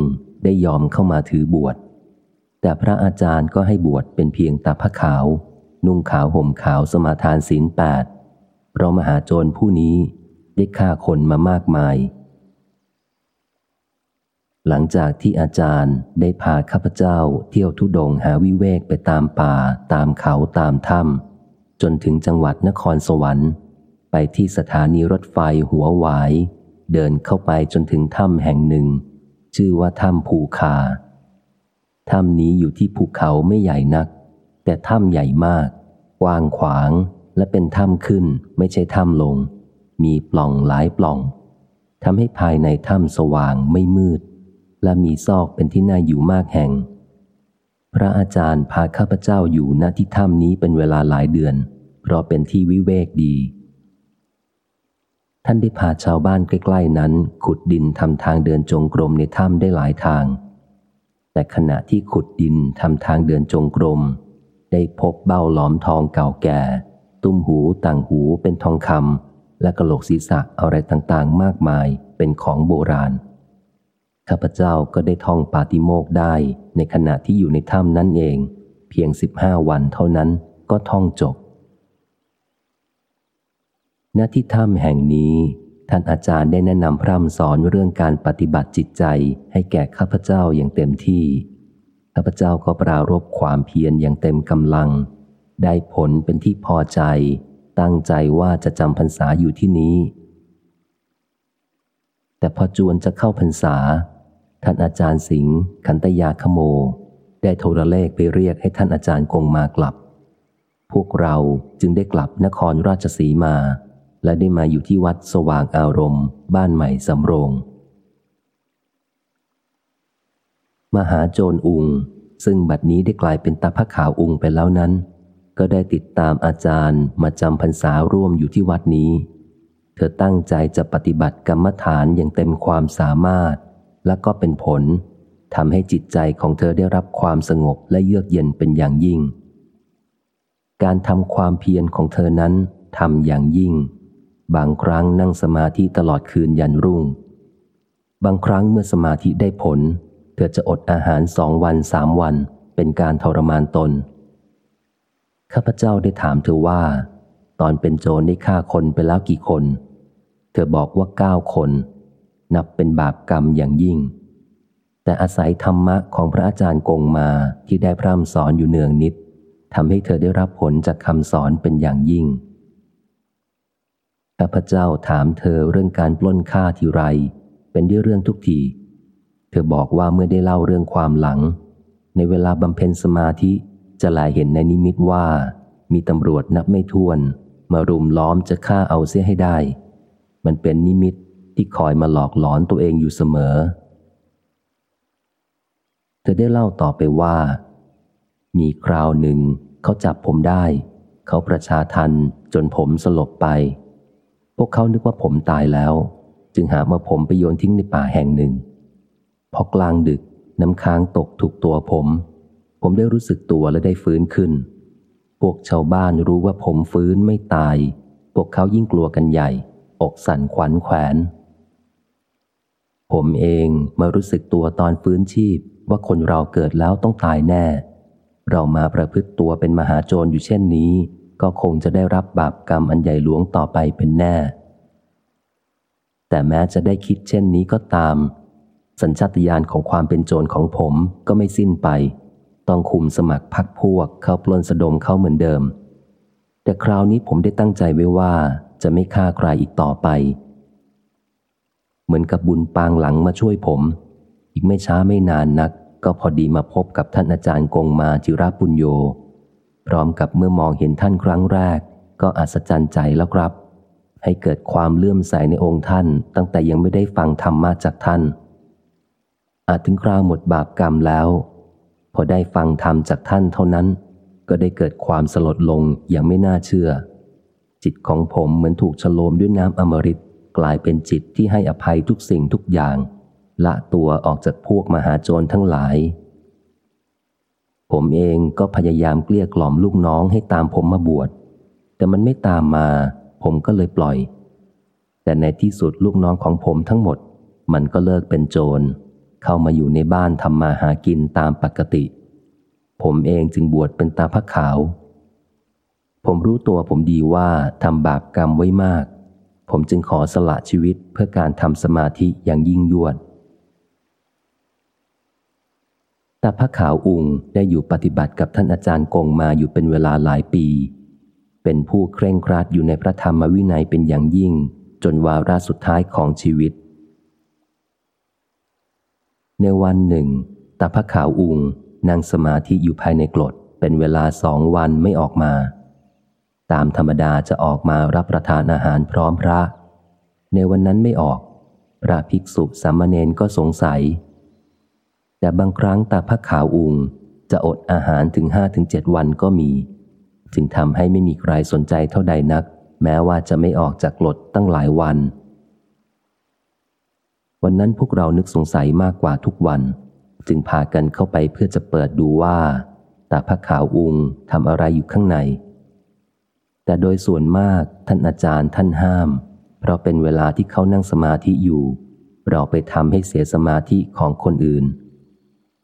ได้ยอมเข้ามาถือบวช แต่พระอาจารย์ก็ให้บวชเป็นเพียงตาพระขาว นุ่งขาวห่มขาวสมาทานศีลแปดเพราะมหาโจรผู้นี้ได้ฆ่าคนมามากมาย หลังจากที่อาจารย์ได้พาข้าพเจ้าเที่ยวทุดงหาวิเวกไปตามป่า ตามเขาตามถ้ำจนถึงจังหวัดนครสวรรค์ ไปที่สถานีรถไฟหัวหวาย เดินเข้าไปจนถึงถ้ำแห่งหนึ่ง ชื่อว่าถ้ำภูคา ถ้ำนี้อยู่ที่ภูเขาไม่ใหญ่นัก แต่ถ้ำใหญ่มากกว้างขวางและเป็นถ้ำขึ้นไม่ใช่ถ้ำลง มีปล่องหลายปล่องทำให้ภายในถ้ำสว่างไม่มืด และมีซอกเป็นที่น่าอยู่มากแห่ง พระอาจารย์พาข้าพเจ้าอยู่ณที่ถ้ำนี้เป็นเวลาหลายเดือน เพราะเป็นที่วิเวกดี ท่านได้พาชาวบ้านใกล้ๆนั้น ขุดดินทำทางเดินจงกรมในถ้ำได้หลายทาง แต่ขณะที่ขุดดินทำทางเดินจงกรม ได้พบเบ้าหลอมทองเก่าแก่ ตุ้มหูต่างหูเป็นทองคำและกระโหลกศีรษะอะไรต่างๆ มากมายเป็นของโบราณ ข้าพเจ้าก็ได้ท่องปาติโมกได้ในขณะที่อยู่ในถ้ำนั่นเอง เพียงสิบห้าวันเท่านั้นก็ท่องจบ ณที่ถ้ำแห่งนี้ ท่านอาจารย์ได้แนะนำพร่ำสอนเรื่องการปฏิบัติจิตใจให้แก่ข้าพเจ้าอย่างเต็มที่ ข้าพเจ้าก็ปรารบความเพียรอย่างเต็มกำลัง ได้ผลเป็นที่พอใจ ตั้งใจว่าจะจำพรรษาอยู่ที่นี้ แต่พอจวนจะเข้าพรรษา ท่านอาจารย์สิงห์ขันตยาขโม ได้โทรเลขไปเรียกให้ท่านอาจารย์กงมากลับ พวกเราจึงได้กลับนครราชสีมา และได้มาอยู่ที่วัดสว่างอารมณ์ บ้านใหม่สำโรง มหาโจรอุง ซึ่งบัดนี้ได้กลายเป็นตาพระขาวอุงไปแล้วนั้น ก็ได้ติดตามอาจารย์มาจำพรรษาร่วมอยู่ที่วัดนี้ เธอตั้งใจจะปฏิบัติกรรมฐานอย่างเต็มความสามารถ และก็เป็นผลทำให้จิตใจของเธอได้รับความสงบและเยือกเย็นเป็นอย่างยิ่ง การทำความเพียรของเธอนั้นทำอย่างยิ่ง บางครั้งนั่งสมาธิตลอดคืนยันรุ่ง บางครั้งเมื่อสมาธิได้ผล เธอจะอดอาหารสองวันสามวันเป็นการทรมานตน ข้าพเจ้าได้ถามเธอว่า ตอนเป็นโจรได้ฆ่าคนไปแล้วกี่คน เธอบอกว่าเก้าคน นับเป็นบาปกรรมอย่างยิ่ง แต่อาศัยธรรมะของพระอาจารย์กงมาที่ได้พร่ำสอนอยู่เนืองนิดทำให้เธอได้รับผลจากคำสอนเป็นอย่างยิ่ง ข้าพเจ้าถามเธอเรื่องการปล้นฆ่าทีไร เป็นด้วยเรื่องทุกที เธอบอกว่าเมื่อได้เล่าเรื่องความหลัง ในเวลาบำเพ็ญสมาธิจะลายเห็นในนิมิตว่า มีตำรวจนับไม่ถ้วน มารุมล้อมจะฆ่าเอาเสียให้ได้ มันเป็นนิมิตที่คอยมาหลอกหลอนตัวเองอยู่เสมอ เธอได้เล่าต่อไปว่า มีคราวหนึ่งเขาจับผมได้ เขาประชาทันจนผมสลบไป พวกเขานึกว่าผมตายแล้ว จึงหามาผมไปโยนทิ้งในป่าแห่งหนึ่ง พอกลางดึกน้ำค้างตกถูกตัวผม ผมได้รู้สึกตัวและได้ฟื้นขึ้น พวกชาวบ้านรู้ว่าผมฟื้นไม่ตาย พวกเขายิ่งกลัวกันใหญ่ อกสั่นขวัญแขวน ผมเองมารู้สึกตัวตอนฟื้นชีพว่าคนเราเกิดแล้วต้องตายแน่ เรามาประพฤติตัวเป็นมหาโจรอยู่เช่นนี้ ก็คงจะได้รับบาปกรรมอันใหญ่หลวงต่อไปเป็นแน่ แต่แม้จะได้คิดเช่นนี้ก็ตาม สัญชาตญาณของความเป็นโจรของผมก็ไม่สิ้นไป ต้องคุมสมัครพักพวกเข้าปล้นสะดมเข้าเหมือนเดิม แต่คราวนี้ผมได้ตั้งใจไว้ว่าจะไม่ฆ่าใครอีกต่อไป เหมือนกับบุญปางหลังมาช่วยผม อีกไม่ช้าไม่นานนัก ก็พอดีมาพบกับท่านอาจารย์กงมาจิราปุญโย พร้อมกับเมื่อมองเห็นท่านครั้งแรก ก็อัศจรรย์ใจแล้วครับ ให้เกิดความเลื่อมใสในองค์ท่าน ตั้งแต่ยังไม่ได้ฟังธรรมมาจากท่าน อาจถึงคราวหมดบาปกรรมแล้ว พอได้ฟังธรรมจากท่านเท่านั้น ก็ได้เกิดความสลดลงอย่างไม่น่าเชื่อ จิตของผมเหมือนถูกฉโลมด้วยน้ำอมฤตกลายเป็นจิตที่ให้อภัยทุกสิ่งทุกอย่าง ละตัวออกจากพวกมหาโจรทั้งหลาย ผมเองก็พยายามเกลี้ยกล่อมลูกน้องให้ตามผมมาบวช แต่มันไม่ตามมา ผมก็เลยปล่อย แต่ในที่สุดลูกน้องของผมทั้งหมด มันก็เลิกเป็นโจร เข้ามาอยู่ในบ้านทำมาหากินตามปกติ ผมเองจึงบวชเป็นตาพระขาว ผมรู้ตัวผมดีว่าทำบาปกรรมไว้มาก ผมจึงขอสละชีวิตเพื่อการทำสมาธิอย่างยิ่งยวด ตาพระขาวอุงได้อยู่ปฏิบัติกับท่านอาจารย์กงมาอยู่เป็นเวลาหลายปี เป็นผู้เคร่งครัดอยู่ในพระธรรมวินัยเป็นอย่างยิ่ง จนวาระสุดท้ายของชีวิต ในวันหนึ่งตาพระขาวอุงนั่งสมาธิอยู่ภายในกรดเป็นเวลาสองวันไม่ออกมา ตามธรรมดาจะออกมารับประทานอาหารพร้อมพระ ในวันนั้นไม่ออก พระภิกษุสามเณรก็สงสัย แต่บางครั้งตาพระขาวอุงจะอดอาหารถึงห้าถึงเจ็ดวันก็มี จึงทำให้ไม่มีใครสนใจเท่าใดนัก แม้ว่าจะไม่ออกจากกรดตั้งหลายวัน วันนั้นพวกเรานึกสงสัยมากกว่าทุกวัน จึงพากันเข้าไปเพื่อจะเปิดดูว่าตาพระขาวอุงทำอะไรอยู่ข้างใน แต่โดยส่วนมากท่านอาจารย์ท่านห้าม เพราะเป็นเวลาที่เขานั่งสมาธิอยู่ เราไปทำให้เสียสมาธิของคนอื่น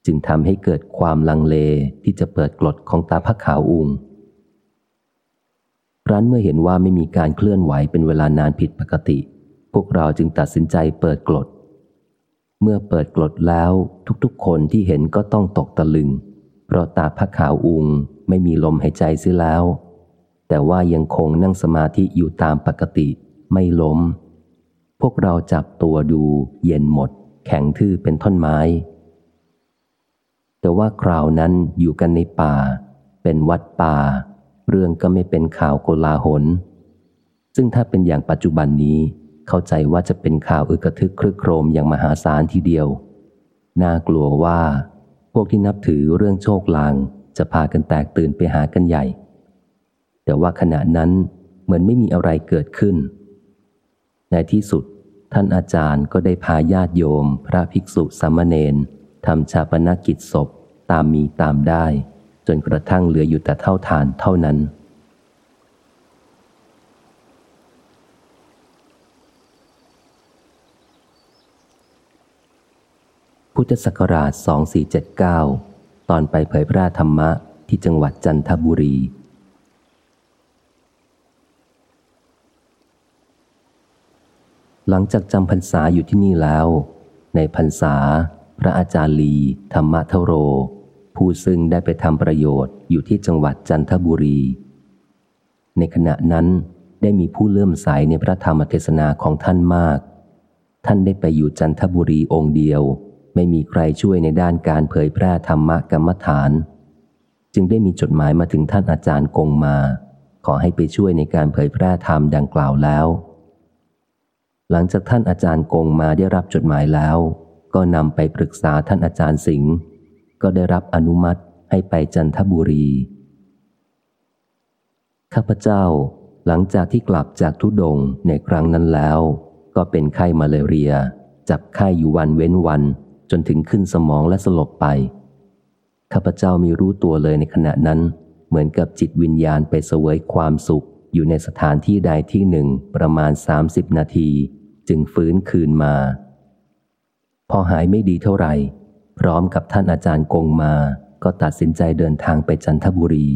จึงทำให้เกิดความลังเลที่จะเปิดกรดของตาพระขาวอุงรันเมื่อเห็นว่าไม่มีการเคลื่อนไหวเป็นเวลานานผิดปกติ พวกเราจึงตัดสินใจเปิดกรดเมื่อเปิดกรดแล้วทุกๆ คนที่เห็นก็ต้องตกตะลึง เพราะตาพระขาวอุงไม่มีลมหายใจเสียแล้ว แต่ว่ายังคงนั่งสมาธิอยู่ตามปกติไม่ล้ม พวกเราจับตัวดูเย็นหมด แข็งทื่อเป็นท่อนไม้ แต่ว่าคราวนั้นอยู่กันในป่า เป็นวัดป่า เรื่องก็ไม่เป็นข่าวโกลาหล ซึ่งถ้าเป็นอย่างปัจจุบันนี้ เข้าใจว่าจะเป็นข่าวอึกระทึกครึกโครมอย่างมหาศาลทีเดียว น่ากลัวว่า พวกที่นับถือเรื่องโชคลางจะพากันแตกตื่นไปหากันใหญ่ แต่ว่าขณะนั้นเหมือนไม่มีอะไรเกิดขึ้น ในที่สุดท่านอาจารย์ก็ได้พาญาติโยม พระภิกษุสามเณรทำชาปนกิจศพ ตามมีตามได้ จนกระทั่งเหลืออยู่แต่เท่าฐานเท่านั้น พุทธศักราช 2479 ตอนไปเผยแพร่ธรรมะที่จังหวัดจันทบุรีหลังจากจำพรรษาอยู่ที่นี่แล้ว ในพรรษา พระอาจารย์ลี ธรรมะเทโร ผู้ซึ่งได้ไปทำประโยชน์อยู่ที่จังหวัดจันทบุรี ในขณะนั้นได้มีผู้เลื่อมใสในพระธรรมเทศนาของท่านมาก ท่านได้ไปอยู่จันทบุรีองค์เดียว ไม่มีใครช่วยในด้านการเผยแพร่ธรรมกรรมฐาน จึงได้มีจดหมายมาถึงท่านอาจารย์กงมา ขอให้ไปช่วยในการเผยแพร่ธรรมดังกล่าวแล้ว หลังจากท่านอาจารย์กงมาได้รับจดหมายแล้ว ก็นำไปปรึกษาท่านอาจารย์สิงห์ ก็ได้รับอนุมัติให้ไปจันทบุรี ข้าพเจ้าหลังจากที่กลับจากทุดงในครั้งนั้นแล้ว ก็เป็นไข้มาเลเรีย จับไข้อยู่วันเว้นวัน จนถึงขึ้นสมองและสลบไป ข้าพเจ้ามีรู้ตัวเลยในขณะนั้น เหมือนกับจิตวิญญาณไปเสวยความสุข อยู่ในสถานที่ใดที่หนึ่งประมาณ 30 นาที จึงฟื้นคืนมา พอหายไม่ดีเท่าไหร่ พร้อมกับท่านอาจารย์กงมาก็ตัดสินใจเดินทางไปจันทบุรี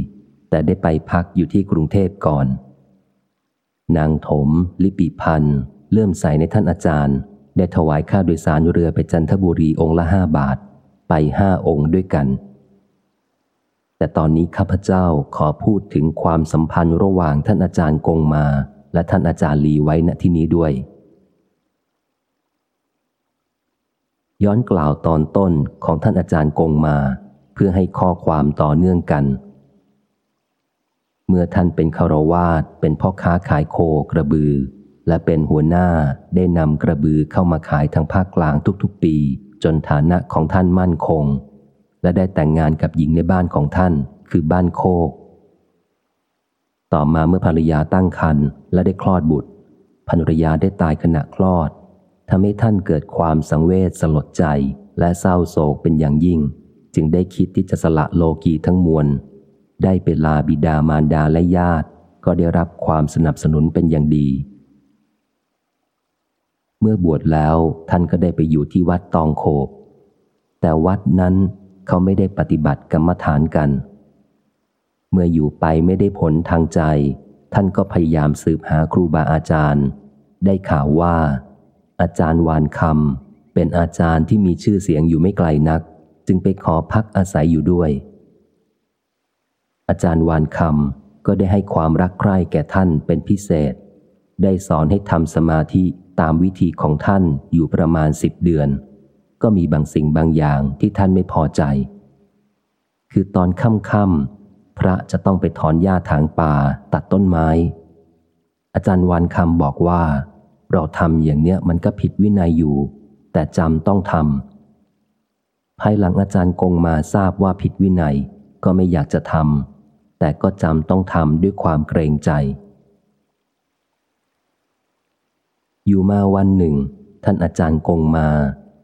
แต่ได้ไปพักอยู่ที่กรุงเทพก่อน นางถม ลิปิพันธ์เลื่อมใสในท่านอาจารย์ ได้ถวายค่าโดยสารเรือไปจันทบุรีองค์ละห้าบาท ไปห้าองค์ด้วยกัน แต่ตอนนี้ข้าพเจ้าขอพูดถึงความสัมพันธ์ระหว่างท่านอาจารย์กงมา และท่านอาจารย์ลีไว้ณที่นี้ด้วย ย้อนกล่าวตอนต้นของท่านอาจารย์กงมา เพื่อให้ข้อความต่อเนื่องกัน เมื่อท่านเป็นคารวาสเป็นพ่อค้าขายโคกระบือ และเป็นหัวหน้าได้นำกระบือเข้ามาขายทางภาคกลางทุกๆ ปี จนฐานะของท่านมั่นคง และได้แต่งงานกับหญิงในบ้านของท่านคือบ้านโคก ต่อมาเมื่อภรรยาตั้งครรภ์และได้คลอดบุตรภรรยาได้ตายขณะคลอด ทำให้ท่านเกิดความสังเวชสลดใจและเศร้าโศกเป็นอย่างยิ่ง จึงได้คิดที่จะสละโลกีทั้งมวล ได้ไปลาบิดามารดาและญาติ ก็ได้รับความสนับสนุนเป็นอย่างดี เมื่อบวชแล้วท่านก็ได้ไปอยู่ที่วัดตองโคบแต่วัดนั้นเขาไม่ได้ปฏิบัติกรรมฐานกัน เมื่ออยู่ไปไม่ได้ผลทางใจ ท่านก็พยายามสืบหาครูบาอาจารย์ ได้ข่าวว่า อาจารย์วานคำเป็นอาจารย์ที่มีชื่อเสียงอยู่ไม่ไกลนัก จึงไปขอพักอาศัยอยู่ด้วย อาจารย์วานคำก็ได้ให้ความรักใคร่แก่ท่านเป็นพิเศษ ได้สอนให้ทำสมาธิตามวิธีของท่านอยู่ประมาณสิบเดือน ก็มีบางสิ่งบางอย่างที่ท่านไม่พอใจ คือตอนค่ำๆพระจะต้องไปถอนหญ้าถางป่าตัดต้นไม้ อาจารย์วานคำบอกว่า เราทำอย่างเนี้ยมันก็ผิดวินัยอยู่ แต่จำต้องทำภายหลังอาจารย์กงมาทราบว่าผิดวินัยก็ไม่อยากจะทำแต่ก็จำต้องทำด้วยความเกรงใจ อยู่มาวันหนึ่ง ท่านอาจารย์กงมา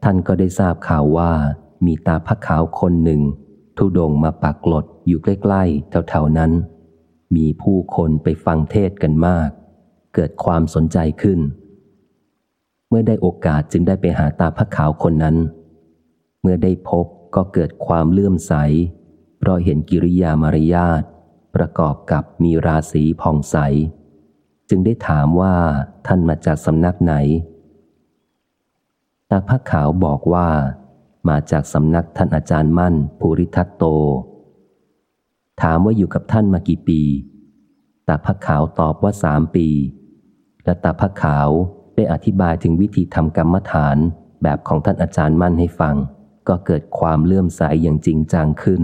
ท่านก็ได้ทราบข่าวว่ามีตาพระขาวคนหนึ่ง ทุดงมาปักหลดอยู่ใกล้ๆแถวๆนั้น มีผู้คนไปฟังเทศกันมาก เกิดความสนใจขึ้น เมื่อได้โอกาสจึงได้ไปหาตาพระขาวคนนั้น เมื่อได้พบก็เกิดความเลื่อมใส เพราะเห็นกิริยามารยาทประกอบกับมีราศีผ่องใส จึงได้ถามว่าท่านมาจากสำนักไหน ตาพระขาวบอกว่า มาจากสำนักท่านอาจารย์มั่นภูริทัตโต ถามว่าอยู่กับท่านมากี่ปี ตาพระขาวตอบว่าสามปี และตาพระขาว ได้อธิบายถึงวิธีทำกรรมฐานแบบของท่านอาจารย์มั่นให้ฟัง ก็เกิดความเลื่อมใสอย่างจริงจังขึ้น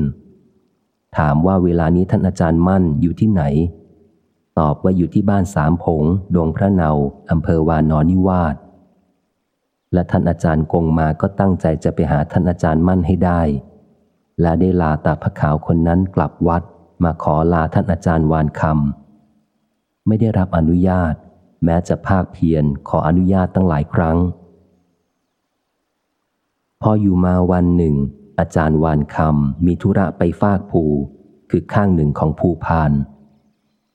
ถามว่าเวลานี้ท่านอาจารย์มั่นอยู่ที่ไหน ตอบว่าอยู่ที่บ้านสามผงดงพระเนาอำเภอวานอนิวาสและท่านอาจารย์กงมาก็ตั้งใจจะไปหาท่านอาจารย์มั่นให้ได้ และได้ลาตาพระขาวคนนั้นกลับวัดมาขอลาท่านอาจารย์วานคำไม่ได้รับอนุญาต แม้จะภาคเพียรขออนุญาตตั้งหลายครั้ง พออยู่มาวันหนึ่ง อาจารย์วานคำมีธุระไปฟากภู คือข้างหนึ่งของภูพาน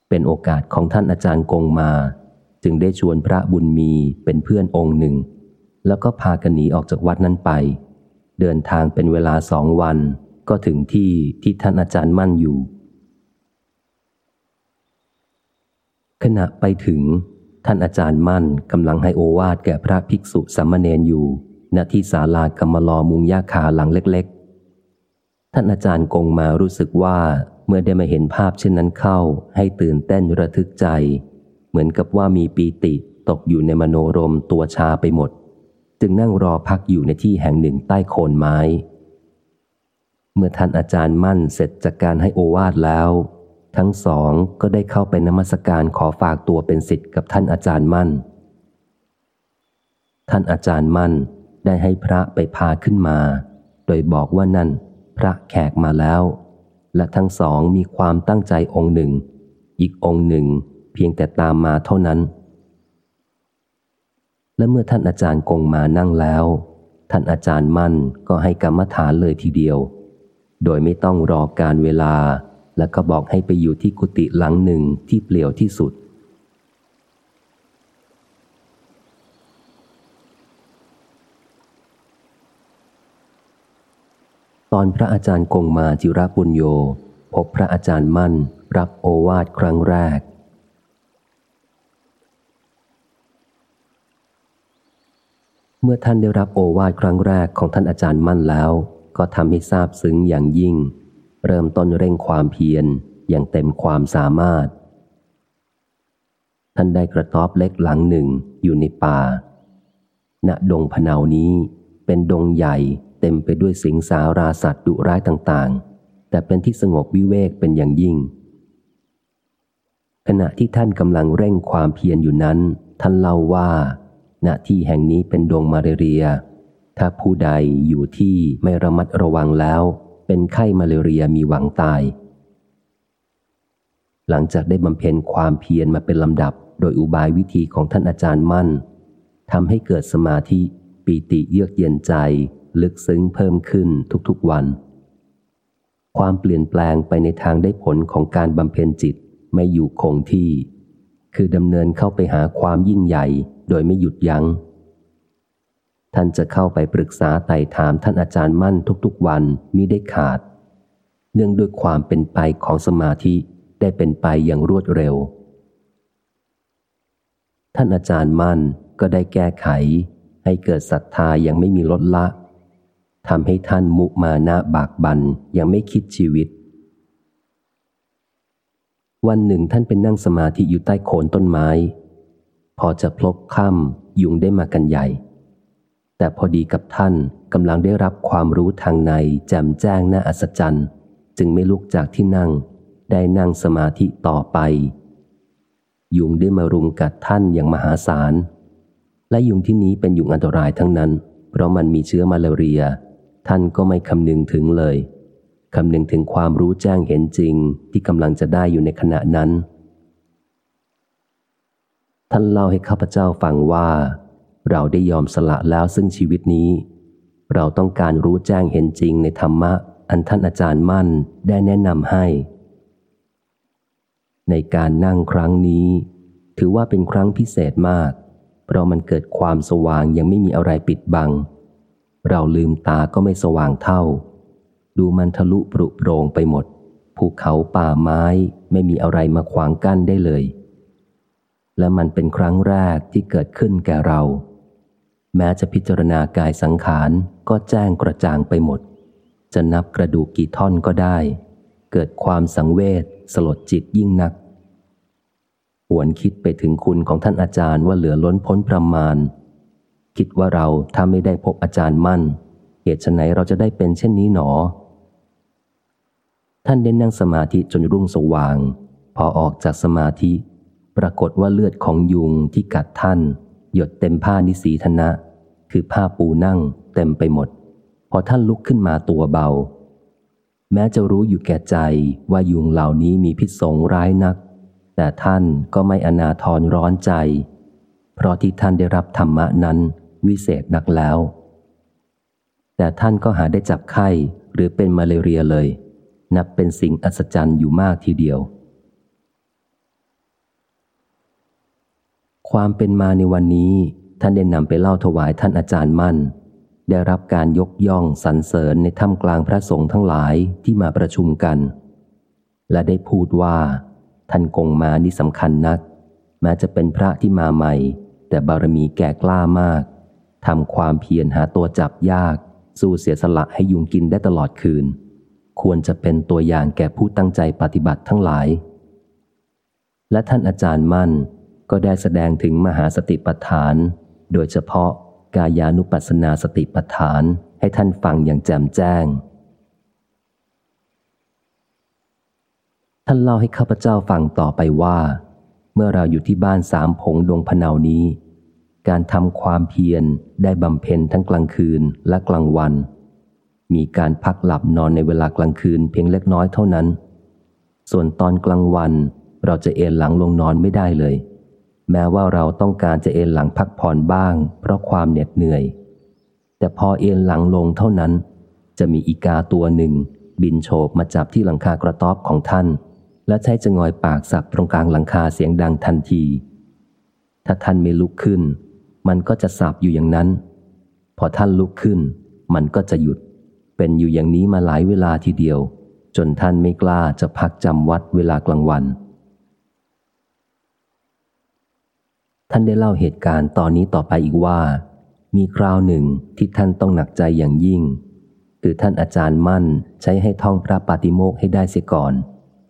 เป็นโอกาสของท่านอาจารย์กงมา จึงได้ชวนพระบุญมีเป็นเพื่อนองค์หนึ่ง แล้วก็พากันหนีออกจากวัดนั้นไป เดินทางเป็นเวลาสองวัน ก็ถึงที่ที่ท่านอาจารย์มั่นอยู่ขณะไปถึง ท่านอาจารย์มั่นกำลังให้โอวาดแก่พระภิกษุสัมมเนนอยู่ ณ ที่ศาลากรรมลอมุงยาคาหลังเล็กๆ ท่านอาจารย์กงมารู้สึกว่าเมื่อได้มาเห็นภาพเช่นนั้นเข้า ให้ตื่นเต้นระทึกใจ เหมือนกับว่ามีปีติตกอยู่ในมโนรมตัวชาไปหมด จึงนั่งรอพักอยู่ในที่แห่งหนึ่งใต้โคนไม้ เมื่อท่านอาจารย์มั่นเสร็จจากการให้โอวาทแล้ว ทั้งสองก็ได้เข้าไปนมัสการขอฝากตัวเป็นสิทธิ์กับท่านอาจารย์มั่น ท่านอาจารย์มั่นได้ให้พระไปพาขึ้นมา โดยบอกว่านั่น พระแขกมาแล้ว และทั้งสองมีความตั้งใจองค์หนึ่ง อีกองค์หนึ่งเพียงแต่ตามมาเท่านั้น และเมื่อท่านอาจารย์กงมานั่งแล้ว ท่านอาจารย์มั่นก็ให้กรรมฐานเลยทีเดียว โดยไม่ต้องรอการเวลา และก็บอกให้ไปอยู่ที่กุฏิหลังหนึ่งที่เปลี่ยวที่สุด ตอนพระอาจารย์กงมาจิระบุญโย พบพระอาจารย์มั่น รับโอวาทครั้งแรก เมื่อท่านได้รับโอวาทครั้งแรกของท่านอาจารย์มั่นแล้ว ก็ทำให้ทราบซึ้งอย่างยิ่ง เริ่มต้นเร่งความเพียรอย่างเต็มความสามารถ ท่านได้กระต๊อบเล็กหลังหนึ่งอยู่ในป่า ณ ดงพนาวนี้เป็นดงใหญ่เต็มไปด้วยสิงสาราสัตว์ดุร้ายต่างๆ แต่เป็นที่สงบวิเวกเป็นอย่างยิ่ง ขณะที่ท่านกำลังเร่งความเพียรอยู่นั้น ท่านเล่าว่า ณ ที่แห่งนี้เป็นดงมาเรีย ถ้าผู้ใดอยู่ที่ไม่ระมัดระวังแล้ว เป็นไข้มาเลเรียมีหวังตาย หลังจากได้บำเพ็ญความเพียรมาเป็นลำดับ โดยอุบายวิธีของท่านอาจารย์มั่นทำให้เกิดสมาธิปีติเยือกเย็นใจ ลึกซึ้งเพิ่มขึ้นทุกๆวัน ความเปลี่ยนแปลงไปในทางได้ผลของการบำเพ็ญจิตไม่อยู่คงที่ คือดำเนินเข้าไปหาความยิ่งใหญ่โดยไม่หยุดยัง้ง ท่านจะเข้าไปปรึกษาไต่ถามท่านอาจารย์มั่นทุกๆวันมิได้ขาด เนื่องด้วยความเป็นไปของสมาธิได้เป็นไปอย่างรวดเร็ว ท่านอาจารย์มั่นก็ได้แก้ไข ให้เกิดศรัทธายังไม่มีลดละทำให้ท่านมุมานะบากบันยังไม่คิดชีวิต วันหนึ่งท่านเป็นนั่งสมาธิอยู่ใต้โคนต้นไม้ พอจะพลบค่ำยุงได้มากันใหญ่ แต่พอดีกับท่านกำลังได้รับความรู้ทางในแจ่มแจ้งน่าอัศจรรย์ จึงไม่ลุกจากที่นั่ง ได้นั่งสมาธิต่อไป ยุงได้มารุมกัดท่านอย่างมหาศาล และยุงที่นี้เป็นยุงอันตรายทั้งนั้น เพราะมันมีเชื้อมาลาเรีย ท่านก็ไม่คำนึงถึงเลยคำนึงถึงความรู้แจ้งเห็นจริงที่กำลังจะได้อยู่ในขณะนั้น ท่านเล่าให้ข้าพเจ้าฟังว่า เราได้ยอมสละแล้วซึ่งชีวิตนี้ เราต้องการรู้แจ้งเห็นจริงในธรรมะ อันท่านอาจารย์มั่นได้แนะนำให้ ในการนั่งครั้งนี้ ถือว่าเป็นครั้งพิเศษมาก เพราะมันเกิดความสว่างยังไม่มีอะไรปิดบัง เราลืมตาก็ไม่สว่างเท่า ดูมันทะลุปรุโปรงไปหมด ภูเขาป่าไม้ไม่มีอะไรมาขวางกั้นได้เลย และมันเป็นครั้งแรกที่เกิดขึ้นแก่เรา แม้จะพิจารณากายสังขารก็แจ้งกระจ่างไปหมด จะนับกระดูกกี่ท่อนก็ได้ เกิดความสังเวชสลดจิตยิ่งนัก หวนคิดไปถึงคุณของท่านอาจารย์ว่าเหลือล้นพ้นประมาณ คิดว่าเราถ้าไม่ได้พบอาจารย์มั่น เหตุไนเราจะได้เป็นเช่นนี้หนอ ท่านได้นั่งสมาธิจนรุ่งสว่าง พอออกจากสมาธิ ปรากฏว่าเลือดของยุงที่กัดท่าน หยดเต็มผ้านิสีธนะ คือผ้าปูนั่งเต็มไปหมด พอท่านลุกขึ้นมาตัวเบา แม้จะรู้อยู่แก่ใจว่ายุงเหล่านี้มีพิษสงร้ายนัก แต่ท่านก็ไม่อนาทรร้อนใจ เพราะที่ท่านได้รับธรรมะนั้นวิเศษนักแล้ว แต่ท่านก็หาได้จับไข้หรือเป็นมาเลเรียเลย นับเป็นสิ่งอัศจรรย์อยู่มากทีเดียว ความเป็นมาในวันนี้ ท่านได้นำไปเล่าถวายท่านอาจารย์มั่น ได้รับการยกย่องสรรเสริญในถ้ำกลางพระสงฆ์ทั้งหลายที่มาประชุมกัน และได้พูดว่า ท่านกงมานี่สำคัญนัก แม้จะเป็นพระที่มาใหม่ แต่บารมีแก่กล้ามากทำความเพียรหาตัวจับยาก สู้เสียสละให้ยุงกินได้ตลอดคืน ควรจะเป็นตัวอย่างแก่ผู้ตั้งใจปฏิบัติทั้งหลาย และท่านอาจารย์มั่น ก็ได้แสดงถึงมหาสติปัฏฐาน โดยเฉพาะกายานุปัสสนาสติปัฏฐานให้ท่านฟังอย่างแจ่มแจ้ง ท่านเล่าให้ข้าพเจ้าฟังต่อไปว่า เมื่อเราอยู่ที่บ้านสามผงดงพนาวนี้ การทำความเพียรได้บำเพ็ญทั้งกลางคืนและกลางวัน มีการพักหลับนอนในเวลากลางคืนเพียงเล็กน้อยเท่านั้น ส่วนตอนกลางวันเราจะเอนหลังลงนอนไม่ได้เลย แม้ว่าเราต้องการจะเอนหลังพักผ่อนบ้าง เพราะความเหน็ดเหนื่อย แต่พอเอนหลังลงเท่านั้น จะมีอีกาตัวหนึ่ง บินโฉบมาจับที่หลังคากระต๊อบของท่าน และใช้จะงอยปากสับตรงกลางหลังคาเสียงดังทันที ถ้าท่านไม่ลุกขึ้น มันก็จะสับอยู่อย่างนั้น พอท่านลุกขึ้น มันก็จะหยุด เป็นอยู่อย่างนี้มาหลายเวลาทีเดียว จนท่านไม่กล้าจะพักจำวัดเวลากลางวัน ท่านได้เล่าเหตุการณ์ตอนนี้ต่อไปอีกว่า มีคราวหนึ่งที่ท่านต้องหนักใจอย่างยิ่ง คือท่านอาจารย์มั่นใช้ให้ท่องพระปาติโมกให้ได้เสียก่อน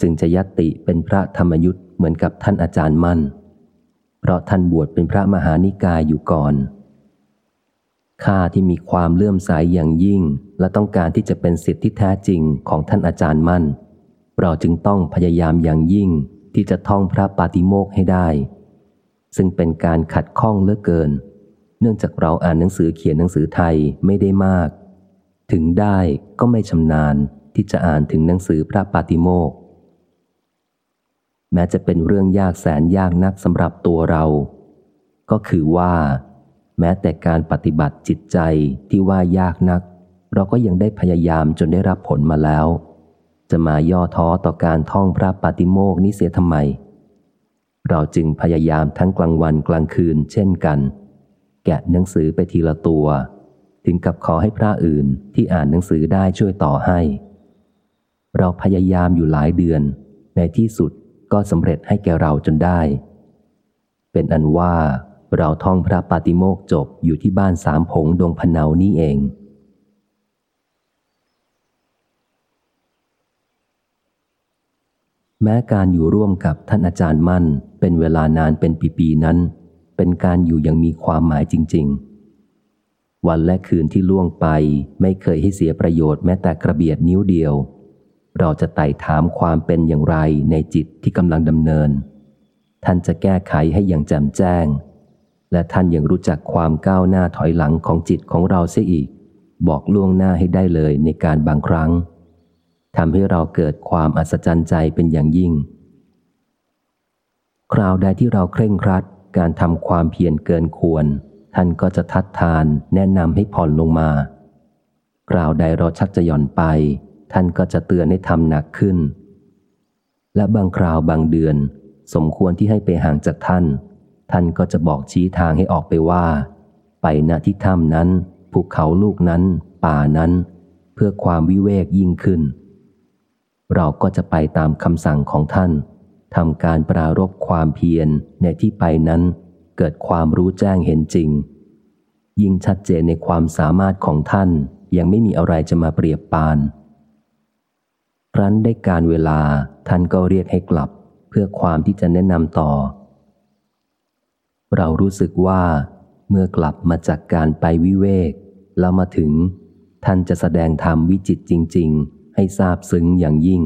จึงจะยัตติเป็นพระธรรมยุทธ์เหมือนกับท่านอาจารย์มั่น เพราะท่านบวชเป็นพระมหานิกายอยู่ก่อนข้าที่มีความเลื่อมใสยอย่างยิ่ง และต้องการที่จะเป็นสิทธิที่แท้จริงของท่านอาจารย์มั่น เราจึงต้องพยายามอย่างยิ่งที่จะท่องพระปาติโมกให้ได้ ซึ่งเป็นการขัดข้องเลือเกิน เนื่องจากเราอ่านหนังสือเขียนหนังสือไทยไม่ได้มาก ถึงได้ก็ไม่ชำนาญที่จะอ่านถึงหนังสือพระปาติโมกแม้จะเป็นเรื่องยากแสนยากนักสำหรับตัวเรา ก็คือว่า แม้แต่การปฏิบัติจิตใจที่ว่ายากนัก เราก็ยังได้พยายามจนได้รับผลมาแล้ว จะมาย่อท้อต่อการท่องพระปาติโมกนี้เสียทำไม เราจึงพยายามทั้งกลางวันกลางคืนเช่นกัน แกะหนังสือไปทีละตัว ถึงกับขอให้พระอื่นที่อ่านหนังสือได้ช่วยต่อให้ เราพยายามอยู่หลายเดือน ในที่สุดก็สำเร็จให้แก่เราจนได้ เป็นอันว่าเราท่องพระปาติโมกจบอยู่ที่บ้านสามผงดงพนาวนี้เอง แม้การอยู่ร่วมกับท่านอาจารย์มั่น เป็นเวลานานเป็นปีๆนั้น เป็นการอยู่อย่างมีความหมายจริง ๆ วันและคืนที่ล่วงไปไม่เคยให้เสียประโยชน์แม้แต่กระเบียดนิ้วเดียว เราจะไต่ถามความเป็นอย่างไรในจิตที่กำลังดำเนิน ท่านจะแก้ไขให้อย่างแจ่มแจ้ง และท่านยังรู้จักความก้าวหน้าถอยหลังของจิตของเราเสียอีก บอกล่วงหน้าให้ได้เลยในการบางครั้ง ทำให้เราเกิดความอัศจรรย์ใจเป็นอย่างยิ่ง คราวใดที่เราเคร่งครัดการทำความเพียรเกินควร ท่านก็จะทัดทานแนะนำให้ผ่อนลงมา คราวใดเราชักจะหย่อนไป ท่านก็จะเตือนให้ทำหนักขึ้น และบางคราวบางเดือน สมควรที่ให้ไปห่างจากท่าน ท่านก็จะบอกชี้ทางให้ออกไปว่า ไปณที่ถ้ำนั้นภูเขาลูกนั้น ป่านั้น เพื่อความวิเวกยิ่งขึ้น เราก็จะไปตามคำสั่งของท่านทำการปรารบความเพียรในที่ไปนั้น เกิดความรู้แจ้งเห็นจริง ยิ่งชัดเจนในความสามารถของท่านยังไม่มีอะไรจะมาเปรียบปานครั้นได้การเวลาท่านก็เรียกให้กลับเพื่อความที่จะแนะนำต่อ เรารู้สึกว่า เมื่อกลับมาจากการไปวิเวก แล้วมาถึง ท่านจะแสดงธรรมวิจิตจริง ๆ ให้ทราบซึ้งอย่างยิ่ง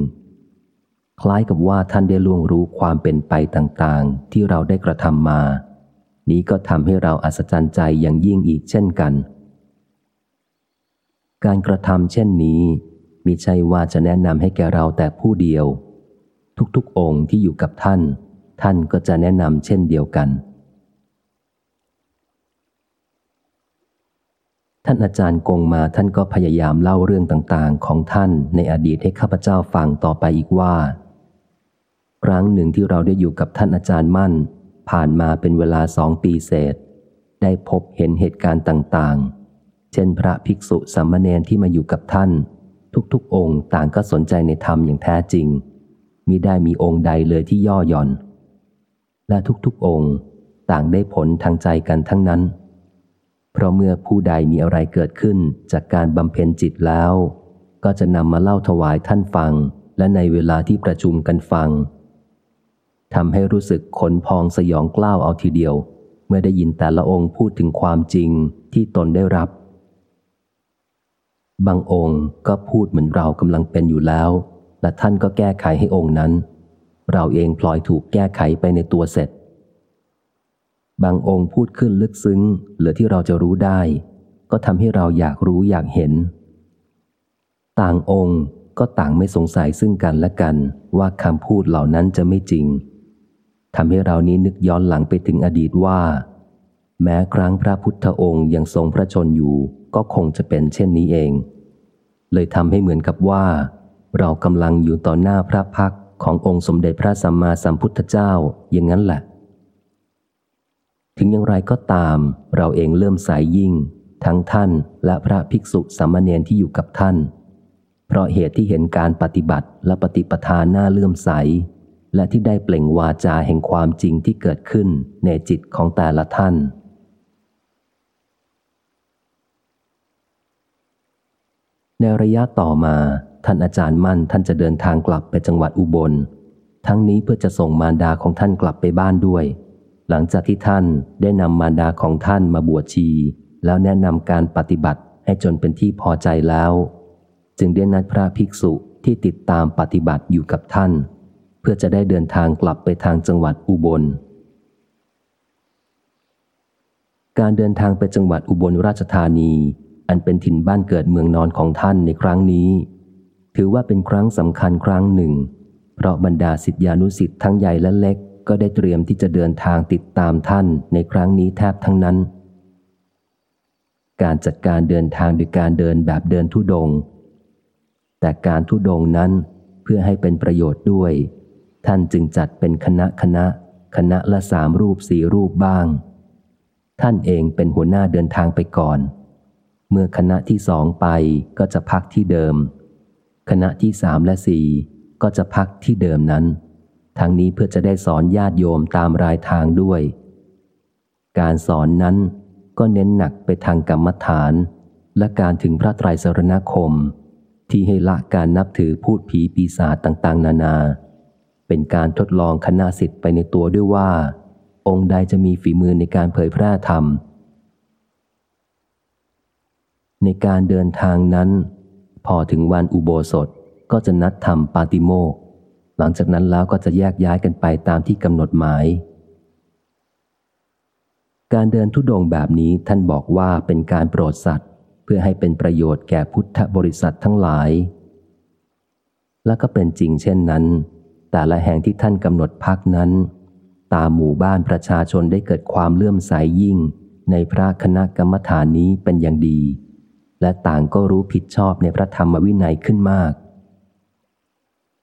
คล้ายกับว่าท่านได้ล่วงรู้ความเป็นไปต่างๆ ที่เราได้กระทำมา นี้ก็ทำให้เราอัศจรรย์ใจอย่างยิ่งอีกเช่นกัน การกระทำเช่นนี้มิใช่ว่าจะแนะนำให้แก่เราแต่ผู้เดียว ทุกๆองค์ที่อยู่กับท่าน ท่านก็จะแนะนำเช่นเดียวกัน ท่านอาจารย์กงมาท่านก็พยายามเล่าเรื่องต่างๆ ของท่านในอดีตให้ข้าพเจ้าฟังต่อไปอีกว่า ครั้งหนึ่งที่เราได้อยู่กับท่านอาจารย์มั่น ผ่านมาเป็นเวลาสองปีเศษ ได้พบเห็นเหตุการณ์ต่างๆ เช่นพระภิกษุสามเณรที่มาอยู่กับท่าน ทุกๆ องค์ต่างก็สนใจในธรรมอย่างแท้จริงมิได้มีองค์ใดเลยที่ย่อหย่อน และทุกๆองค์ต่างได้ผลทางใจกันทั้งนั้น เพราะเมื่อผู้ใดมีอะไรเกิดขึ้นจากการบำเพ็ญจิตแล้ว ก็จะนำมาเล่าถวายท่านฟัง และในเวลาที่ประชุมกันฟังทำให้รู้สึกขนพองสยองกล้าวเอาทีเดียว เมื่อได้ยินแต่ละองค์พูดถึงความจริงที่ตนได้รับ บางองค์ก็พูดเหมือนเรากำลังเป็นอยู่แล้ว และท่านก็แก้ไขให้องค์นั้น เราเองพลอยถูกแก้ไขไปในตัวเสร็จ บางองค์พูดขึ้นลึกซึ้ง เหลือที่เราจะรู้ได้ ก็ทำให้เราอยากรู้อยากเห็น ต่างองค์ก็ต่างไม่สงสัยซึ่งกันและกัน ว่าคำพูดเหล่านั้นจะไม่จริงทำให้เรานี้นึกย้อนหลังไปถึงอดีตว่า แม้ครั้งพระพุทธองค์ยังทรงพระชนอยู่ ก็คงจะเป็นเช่นนี้เอง เลยทำให้เหมือนกับว่า เรากำลังอยู่ต่อหน้าพระพักขององค์สมเด็จพระสัมมาสัมพุทธเจ้าอย่างนั้นแหละ ถึงอย่างไรก็ตาม เราเองเริ่มสายยิ่ง ทั้งท่านและพระภิกษุสามเณรที่อยู่กับท่าน เพราะเหตุที่เห็นการปฏิบัติและปฏิปทาหน้าเลื่อมใส และที่ได้เปล่งวาจาแห่งความจริงที่เกิดขึ้นในจิตของแต่ละท่านในระยะต่อมาท่านอาจารย์มั่นท่านจะเดินทางกลับไปจังหวัดอุบล ทั้งนี้เพื่อจะส่งมารดาของท่านกลับไปบ้านด้วย หลังจากที่ท่านได้นำมารดาของท่านมาบวชชี แล้วแนะนำการปฏิบัติให้จนเป็นที่พอใจแล้ว จึงได้นัดพระภิกษุที่ติดตามปฏิบัติอยู่กับท่าน เพื่อจะได้เดินทางกลับไปทางจังหวัดอุบล การเดินทางไปจังหวัดอุบลราชธานี อันเป็นถิ่นบ้านเกิดเมืองนอนของท่านในครั้งนี้ ถือว่าเป็นครั้งสำคัญครั้งหนึ่ง เพราะบรรดาสิทธิานุสิทธิ์ทั้งใหญ่และเล็ก ก็ได้เตรียมที่จะเดินทางติดตามท่านในครั้งนี้แทบทั้งนั้น การจัดการเดินทางโดยการเดินแบบเดินทุดง แต่การทุดงนั้นเพื่อให้เป็นประโยชน์ด้วย ท่านจึงจัดเป็นคณะคณะ คณะละสามรูปสี่รูปบ้าง ท่านเองเป็นหัวหน้าเดินทางไปก่อน เมื่อคณะที่สองไปก็จะพักที่เดิม คณะที่สามและสี่ก็จะพักที่เดิมนั้น ทั้งนี้เพื่อจะได้สอนญาติโยมตามรายทางด้วย การสอนนั้นก็เน้นหนักไปทางกรรมฐาน และการถึงพระไตรสรณคม ที่ให้ละการนับถือพูดผีปีศาจต่างๆ นานา เป็นการทดลองคณะสิทธิ์ไปในตัวด้วยว่า องค์ใดจะมีฝีมือในการเผยแพร่ธรรม ในการเดินทางนั้น พอถึงวันอุโบสถก็จะนัดทำปาติโมก หลังจากนั้นแล้วก็จะแยกย้ายกันไปตามที่กำหนดหมาย การเดินทุดงแบบนี้ท่านบอกว่าเป็นการโปรดสัตว์ เพื่อให้เป็นประโยชน์แก่พุทธบริษัททั้งหลาย และก็เป็นจริงเช่นนั้น แต่ละแห่งที่ท่านกำหนดพักนั้น ตามหมู่บ้านประชาชนได้เกิดความเลื่อมใสยยิ่ง ในพระคณะกรรมฐานนี้เป็นอย่างดี และต่างก็รู้ผิดชอบในพระธรรมวินัยขึ้นมาก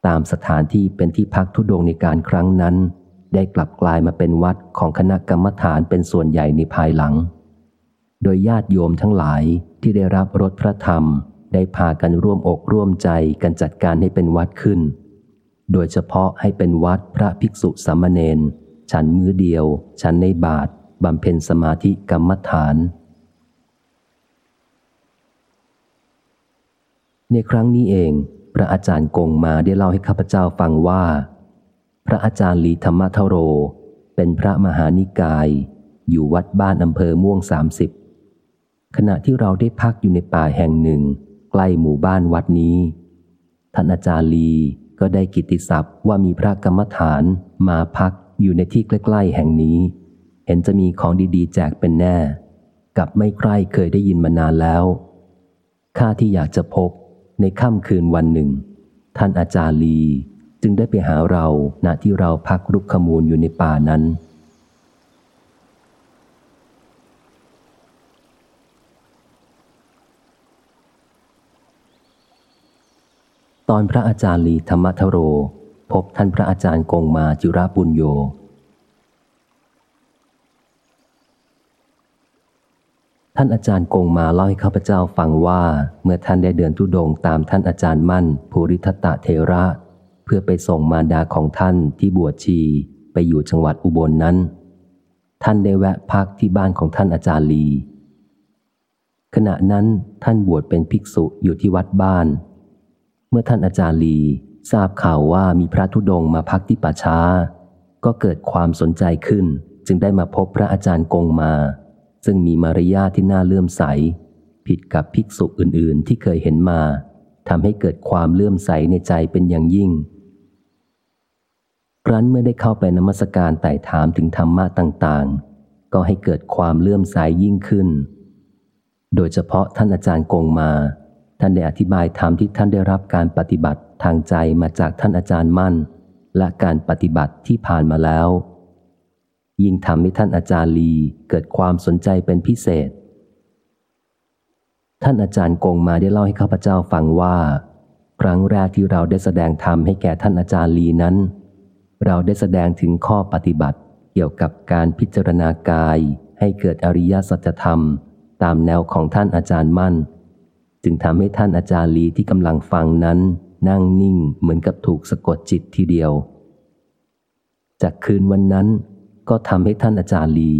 ตามสถานที่เป็นที่พักทุดงในการครั้งนั้น ได้กลับกลายมาเป็นวัดของคณะกรรมฐานเป็นส่วนใหญ่ในภายหลัง โดยญาติโยมทั้งหลายที่ได้รับรถพระธรรม ได้พากันร่วมอกร่วมใจกันจัดการให้เป็นวัดขึ้น โดยเฉพาะให้เป็นวัดพระภิกษุสามเณรฉันมือเดียว ฉันในบาทบำเพ็ญสมาธิกรรมฐาน ในครั้งนี้เอง พระอาจารย์กงมาได้เล่าให้ข้าพเจ้าฟังว่า พระอาจารย์ลีธรรมทโร เป็นพระมหานิกาย อยู่วัดบ้านอำเภอม่วงสามสิบขณะที่เราได้พักอยู่ในป่าแห่งหนึ่ง ใกล้หมู่บ้านวัดนี้ ท่านอาจารย์ลีก็ได้กิติศัพท์ว่ามีพระกรรมฐานมาพักอยู่ในที่ใกล้ๆแห่งนี้ เห็นจะมีของดีๆ แจกเป็นแน่ กับไม่ใครเคยได้ยินมานานแล้วข้าที่อยากจะพบ ในค่ำคืนวันหนึ่ง ท่านอาจารย์ลีจึงได้ไปหาเราณที่เราพักรุกขมูลอยู่ในป่านั้น ตอนพระอาจารย์ลีธรรมทโร พบท่านพระอาจารย์กงมาจิราบุญโย ท่านอาจารย์กงมาเล่าให้ข้าพเจ้าฟังว่า เมื่อท่านได้เดินทุดงตามท่านอาจารย์มั่น ภูริทัตะเทระ เพื่อไปส่งมารดาของท่านที่บวชชี ไปอยู่จังหวัดอุบลนนั้น ท่านได้แวะพักที่บ้านของท่านอาจารย์ลี ขณะนั้นท่านบวชเป็นภิกษุอยู่ที่วัดบ้าน เมื่อท่านอาจารย์ลีทราบข่าวว่ามีพระธุดงมาพักที่ป่าช้า ก็เกิดความสนใจขึ้น จึงได้มาพบพระอาจารย์กงมา ซึ่งมีมารยาทที่น่าเลื่อมใส ผิดกับภิกษุอื่น ๆ ที่เคยเห็นมาทำให้เกิดความเลื่อมใสในใจเป็นอย่างยิ่ง ครั้นเมื่อได้เข้าไปนมัสการไต่ถามถึงธรรมะต่าง ๆ ก็ให้เกิดความเลื่อมใสยยิ่งขึ้น โดยเฉพาะท่านอาจารย์กงมา ท่านได้อธิบายธรรมที่ท่านได้รับการปฏิบัติทางใจมาจากท่านอาจารย์มั่น และการปฏิบัติที่ผ่านมาแล้ว ยิ่งทำให้ท่านอาจารย์ลีเกิดความสนใจเป็นพิเศษ ท่านอาจารย์กงมาได้เล่าให้ข้าพเจ้าฟังว่า ครั้งแรกที่เราได้แสดงธรรมให้แก่ท่านอาจารย์ลีนั้น เราได้แสดงถึงข้อปฏิบัติเกี่ยวกับการพิจารณากายให้เกิดอริยสัจธรรม ตามแนวของท่านอาจารย์มั่น จึงทำให้ท่านอาจารย์ลีที่กำลังฟังนั้น นั่งนิ่งเหมือนกับถูกสะกดจิตทีเดียว จากคืนวันนั้น ก็ทำให้ท่านอาจารย์ลี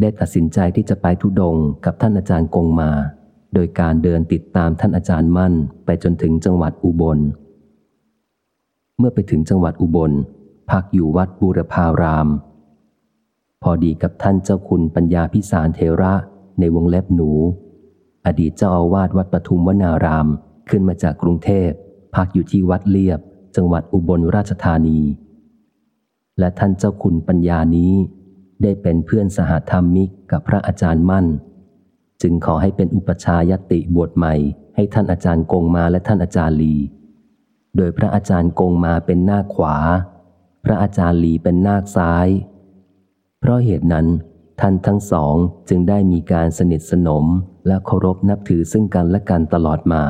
ได้ตัดสินใจที่จะไปทุดงกับท่านอาจารย์กงมา โดยการเดินติดตามท่านอาจารย์มั่น ไปจนถึงจังหวัดอุบล เมื่อไปถึงจังหวัดอุบล พักอยู่วัดบูรพาราม พอดีกับท่านเจ้าคุณปัญญาพิสารเทระในวงเล็บหนู อดีตเจ้าอาวาสวัดปทุมวนารามขึ้นมาจากกรุงเทพพักอยู่ที่วัดเลียบ จังหวัดอุบลราชธานี และท่านเจ้าคุณปัญญานี้ ได้เป็นเพื่อนสหธรรมิกกับพระอาจารย์มั่น จึงขอให้เป็นอุปชายติบวชใหม่ ให้ท่านอาจารย์กงมาและท่านอาจารย์ลี โดยพระอาจารย์กงมาเป็นหน้าขวา พระอาจารย์ลีเป็นหน้าซ้าย เพราะเหตุนั้น ท่านทั้งสองจึงได้มีการสนิทสนมและเคารพนับถือซึ่งกันและกันตลอดมา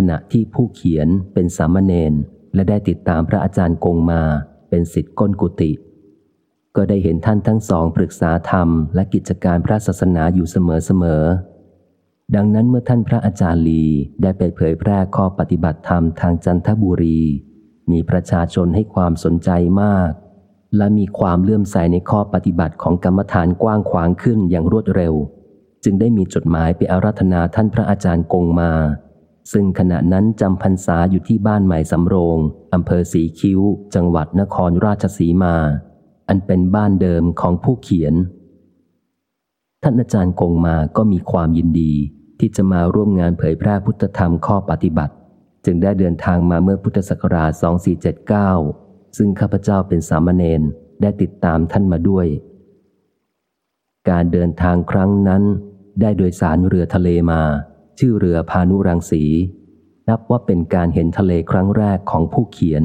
ขณะที่ผู้เขียนเป็นสามเณรและได้ติดตามพระอาจารย์กงมาเป็นสิทธิ์ก้นกุฏิก็ได้เห็นท่านทั้งสองปรึกษาธรรมและกิจการพระศาสนาอยู่เสมอๆ ดังนั้นเมื่อท่านพระอาจารย์ลีได้ไปเผยแพร่ข้อปฏิบัติธรรมทางจันทบุรี มีประชาชนให้ความสนใจมาก และมีความเลื่อมใสในข้อปฏิบัติของกรรมฐานกว้างขวางขึ้นอย่างรวดเร็ว จึงได้มีจดหมายไปอาราธนาท่านพระอาจารย์กงมา ซึ่งขณะนั้นจำพรรษาอยู่ที่บ้านใหม่สำโรงอำเภอสีคิ้ว จังหวัดนครราชสีมา อันเป็นบ้านเดิมของผู้เขียน ท่านอาจารย์กงมาก็มีความยินดี ที่จะมาร่วมงานเผยแพร่พุทธธรรมข้อปฏิบัติ จึงได้เดินทางมาเมื่อพุทธศักราช 2479 ซึ่งข้าพเจ้าเป็นสามเณรได้ติดตามท่านมาด้วย การเดินทางครั้งนั้นได้โดยสารเรือทะเลมา ชื่อเรือพานุรังสี นับว่าเป็นการเห็นทะเลครั้งแรกของผู้เขียน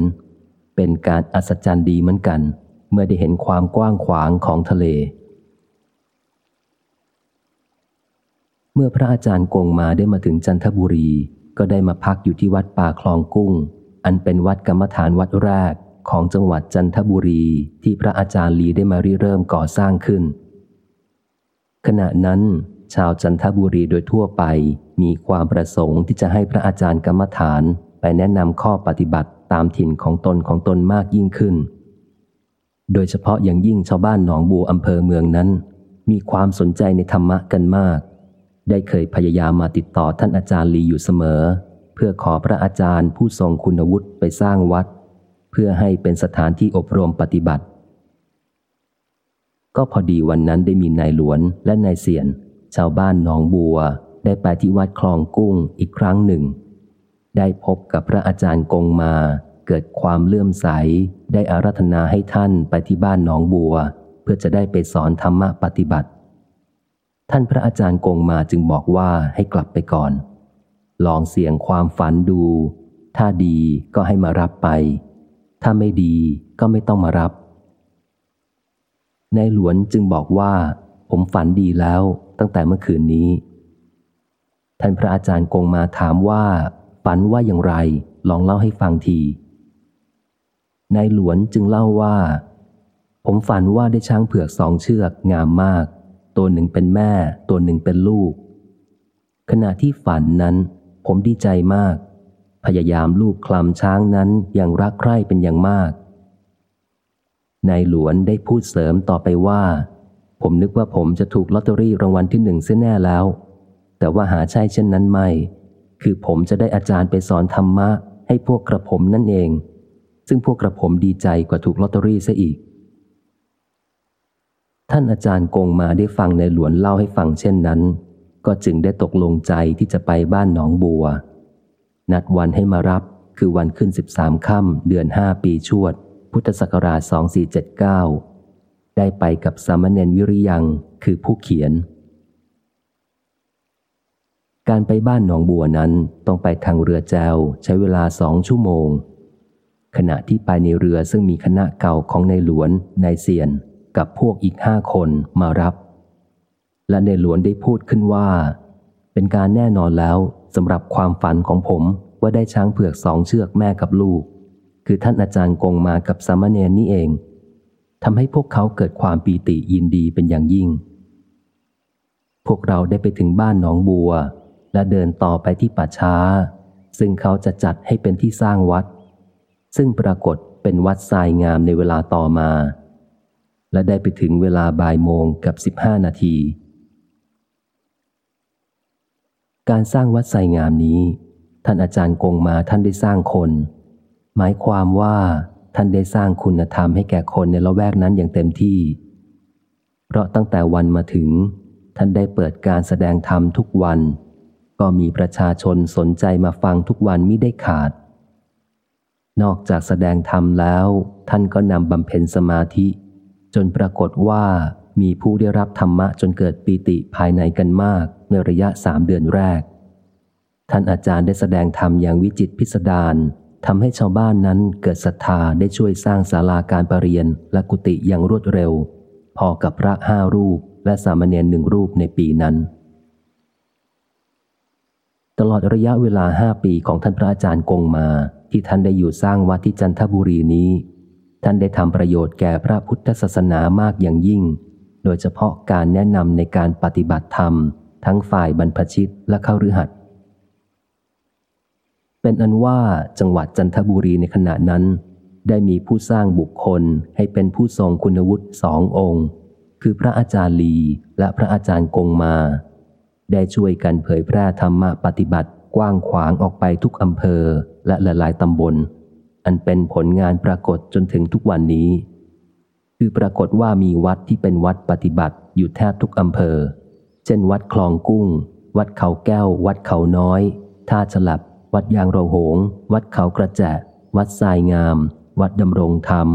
เป็นการอัศจรรย์ดีเหมือนกัน เมื่อได้เห็นความกว้างขวางของทะเล เมื่อพระอาจารย์กงมาได้มาถึงจันทบุรี ก็ได้มาพักอยู่ที่วัดป่าคลองกุ้ง อันเป็นวัดกรรมฐานวัดแรกของจังหวัดจันทบุรีที่พระอาจารย์ลีได้มาริเริ่มก่อสร้างขึ้น ขณะนั้น ชาวจันทบุรีโดยทั่วไป มีความประสงค์ที่จะให้พระอาจารย์กรรมฐานไปแนะนำข้อปฏิบัติตามถิ่นของตนของตนมากยิ่งขึ้น โดยเฉพาะอย่างยิ่งชาวบ้านหนองบัวอำเภอเมืองนั้น มีความสนใจในธรรมะกันมาก ได้เคยพยายามมาติดต่อท่านอาจารย์ลีอยู่เสมอ เพื่อขอพระอาจารย์ผู้ทรงคุณวุฒิไปสร้างวัด เพื่อให้เป็นสถานที่อบรมปฏิบัติ ก็พอดีวันนั้นได้มีนายหลวนและนายเสียน ชาวบ้านหนองบัว ได้ไปที่วัดคลองกุ้งอีกครั้งหนึ่ง ได้พบกับพระอาจารย์กงมา เกิดความเลื่อมใส ได้อารัธนาให้ท่านไปที่บ้านหนองบัว เพื่อจะได้ไปสอนธรรมะปฏิบัติ ท่านพระอาจารย์กงมาจึงบอกว่าให้กลับไปก่อน ลองเสี่ยงความฝันดู ถ้าดีก็ให้มารับไป ถ้าไม่ดีก็ไม่ต้องมารับ ในหลวนจึงบอกว่า ผมฝันดีแล้วตั้งแต่เมื่อคืนนี้ ท่านพระอาจารย์กงมาถามว่า ฝันว่าอย่างไร ลองเล่าให้ฟังทีนายหลวนจึงเล่าว่า ผมฝันว่าได้ช้างเผือกสองเชือกงามมาก ตัวหนึ่งเป็นแม่ ตัวหนึ่งเป็นลูก ขณะที่ฝันนั้น ผมดีใจมาก พยายามลูกคลำช้างนั้นอย่างรักใคร่เป็นอย่างมากนายหลวนได้พูดเสริมต่อไปว่า ผมนึกว่าผมจะถูกลอตเตอรี่รางวัลที่หนึ่งเสียแน่แล้ว แต่ว่าหาใช่เช่นนั้นไม่ คือผมจะได้อาจารย์ไปสอนธรรมะ ให้พวกกระผมนั่นเอง ซึ่งพวกกระผมดีใจกว่าถูกลอตเตอรี่ซะอีก ท่านอาจารย์กงมาได้ฟังในหลวนเล่าให้ฟังเช่นนั้น ก็จึงได้ตกลงใจที่จะไปบ้านหนองบัว นัดวันให้มารับคือวันขึ้นสิบสามค่ำเดือนห้าปีชวด พุทธศักราชสองสี่เจ็ดเก้าได้ไปกับสามเณรวิริยังคือผู้เขียน การไปบ้านหนองบัวนั้นต้องไปทางเรือแจวใช้เวลาสองชั่วโมง ขณะที่ไปในเรือซึ่งมีคณะเก่าของในหลวนนายเซียนกับพวกอีกห้าคนมารับ และในหลวนได้พูดขึ้นว่า เป็นการแน่นอนแล้วสำหรับความฝันของผมว่าได้ช้างเผือกสองเชือกแม่กับลูก คือท่านอาจารย์กงมากับสามเณรนี่เองทำให้พวกเขาเกิดความปีติยินดีเป็นอย่างยิ่ง พวกเราได้ไปถึงบ้านหนองบัว และเดินต่อไปที่ป่าช้า ซึ่งเขาจะจัดให้เป็นที่สร้างวัด ซึ่งปรากฏเป็นวัดทรายงามในเวลาต่อมา และได้ไปถึงเวลาบ่ายโมงกับสิบห้านาที การสร้างวัดทรายงามนี้ ท่านอาจารย์กงมาท่านได้สร้างคน หมายความว่าท่านได้สร้างคุณธรรมให้แก่คนในละแวกนั้นอย่างเต็มที่ เพราะตั้งแต่วันมาถึง ท่านได้เปิดการแสดงธรรมทุกวัน ก็มีประชาชนสนใจมาฟังทุกวันมิได้ขาด นอกจากแสดงธรรมแล้ว ท่านก็นำบำเพ็ญสมาธิ จนปรากฏว่ามีผู้ได้รับธรรมะจนเกิดปีติภายในกันมากในระยะสามเดือนแรก ท่านอาจารย์ได้แสดงธรรมอย่างวิจิตพิสดารทำให้ชาวบ้านนั้นเกิดศรัทธาได้ช่วยสร้างศาลาการประเรียนและกุฏิอย่างรวดเร็ว พอกับพระห้ารูปและสามเณรหนึ่งรูปในปีนั้น ตลอดระยะเวลาห้าปีของท่านพระอาจารย์กงมา ที่ท่านได้อยู่สร้างวัดที่จันทบุรีนี้ ท่านได้ทำประโยชน์แก่พระพุทธศาสนามากอย่างยิ่ง โดยเฉพาะการแนะนำในการปฏิบัติธรรม ทั้งฝ่ายบรรพชิตและเข้าฤหัสเป็นอันว่าจังหวัดจันทบุรีในขณะนั้น ได้มีผู้สร้างบุคคลให้เป็นผู้ทรงคุณวุฒิสององค์ คือพระอาจารย์ลีและพระอาจารย์กงมา ได้ช่วยกันเผยแพร่ธรรมะปฏิบัติกว้างขวางออกไปทุกอำเภอและหลายๆตำบล อันเป็นผลงานปรากฏจนถึงทุกวันนี้ คือปรากฏว่ามีวัดที่เป็นวัดปฏิบัติอยู่แทบทุกอำเภอ เช่น วัดคลองกุ้ง วัดเขาแก้ว วัดเขาน้อย ท่าฉลับ วัดยางโรหง วัดเขากระแจวัดทรายงาม วัดดำรงธรรม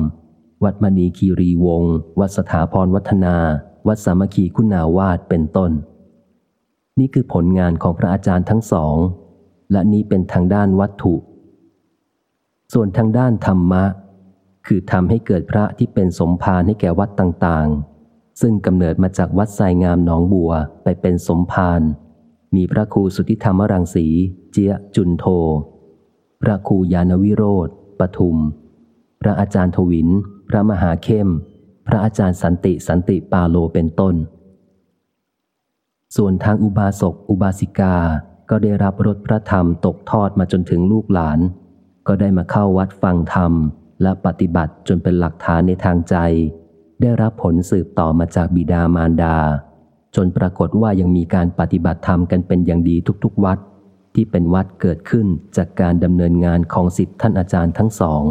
วัดมณีคีรีวงศ์วัดสถาพรวัฒนา วัดสามัคคีคุณาวาดเป็นต้น นี่คือผลงานของพระอาจารย์ทั้งสอง และนี้เป็นทางด้านวัตถุ ส่วนทางด้านธรรมะ คือทำให้เกิดพระที่เป็นสมภารให้แก่วัดต่างๆ ซึ่งกำเนิดมาจากวัดทรายงามหนองบัวไปเป็นสมภารมีพระครูสุทธิธรรมรังสี เจียจุนโท พระครูยานวิโรธปทุม พระอาจารย์ทวิน พระมหาเข้ม พระอาจารย์สันติสันติปาโลเป็นต้น ส่วนทางอุบาสกอุบาสิกาก็ได้รับรสพระธรรมตกทอดมาจนถึงลูกหลาน ก็ได้มาเข้าวัดฟังธรรม และปฏิบัติจนเป็นหลักฐานในทางใจ ได้รับผลสืบต่อมาจากบิดามารดา จนปรากฏว่ายังมีการปฏิบัติธรรมกันเป็นอย่างดีทุกๆวัด ที่เป็นวัดเกิดขึ้นจากการดำเนินงานของสิทธิท่านอาจารย์ทั้งสอง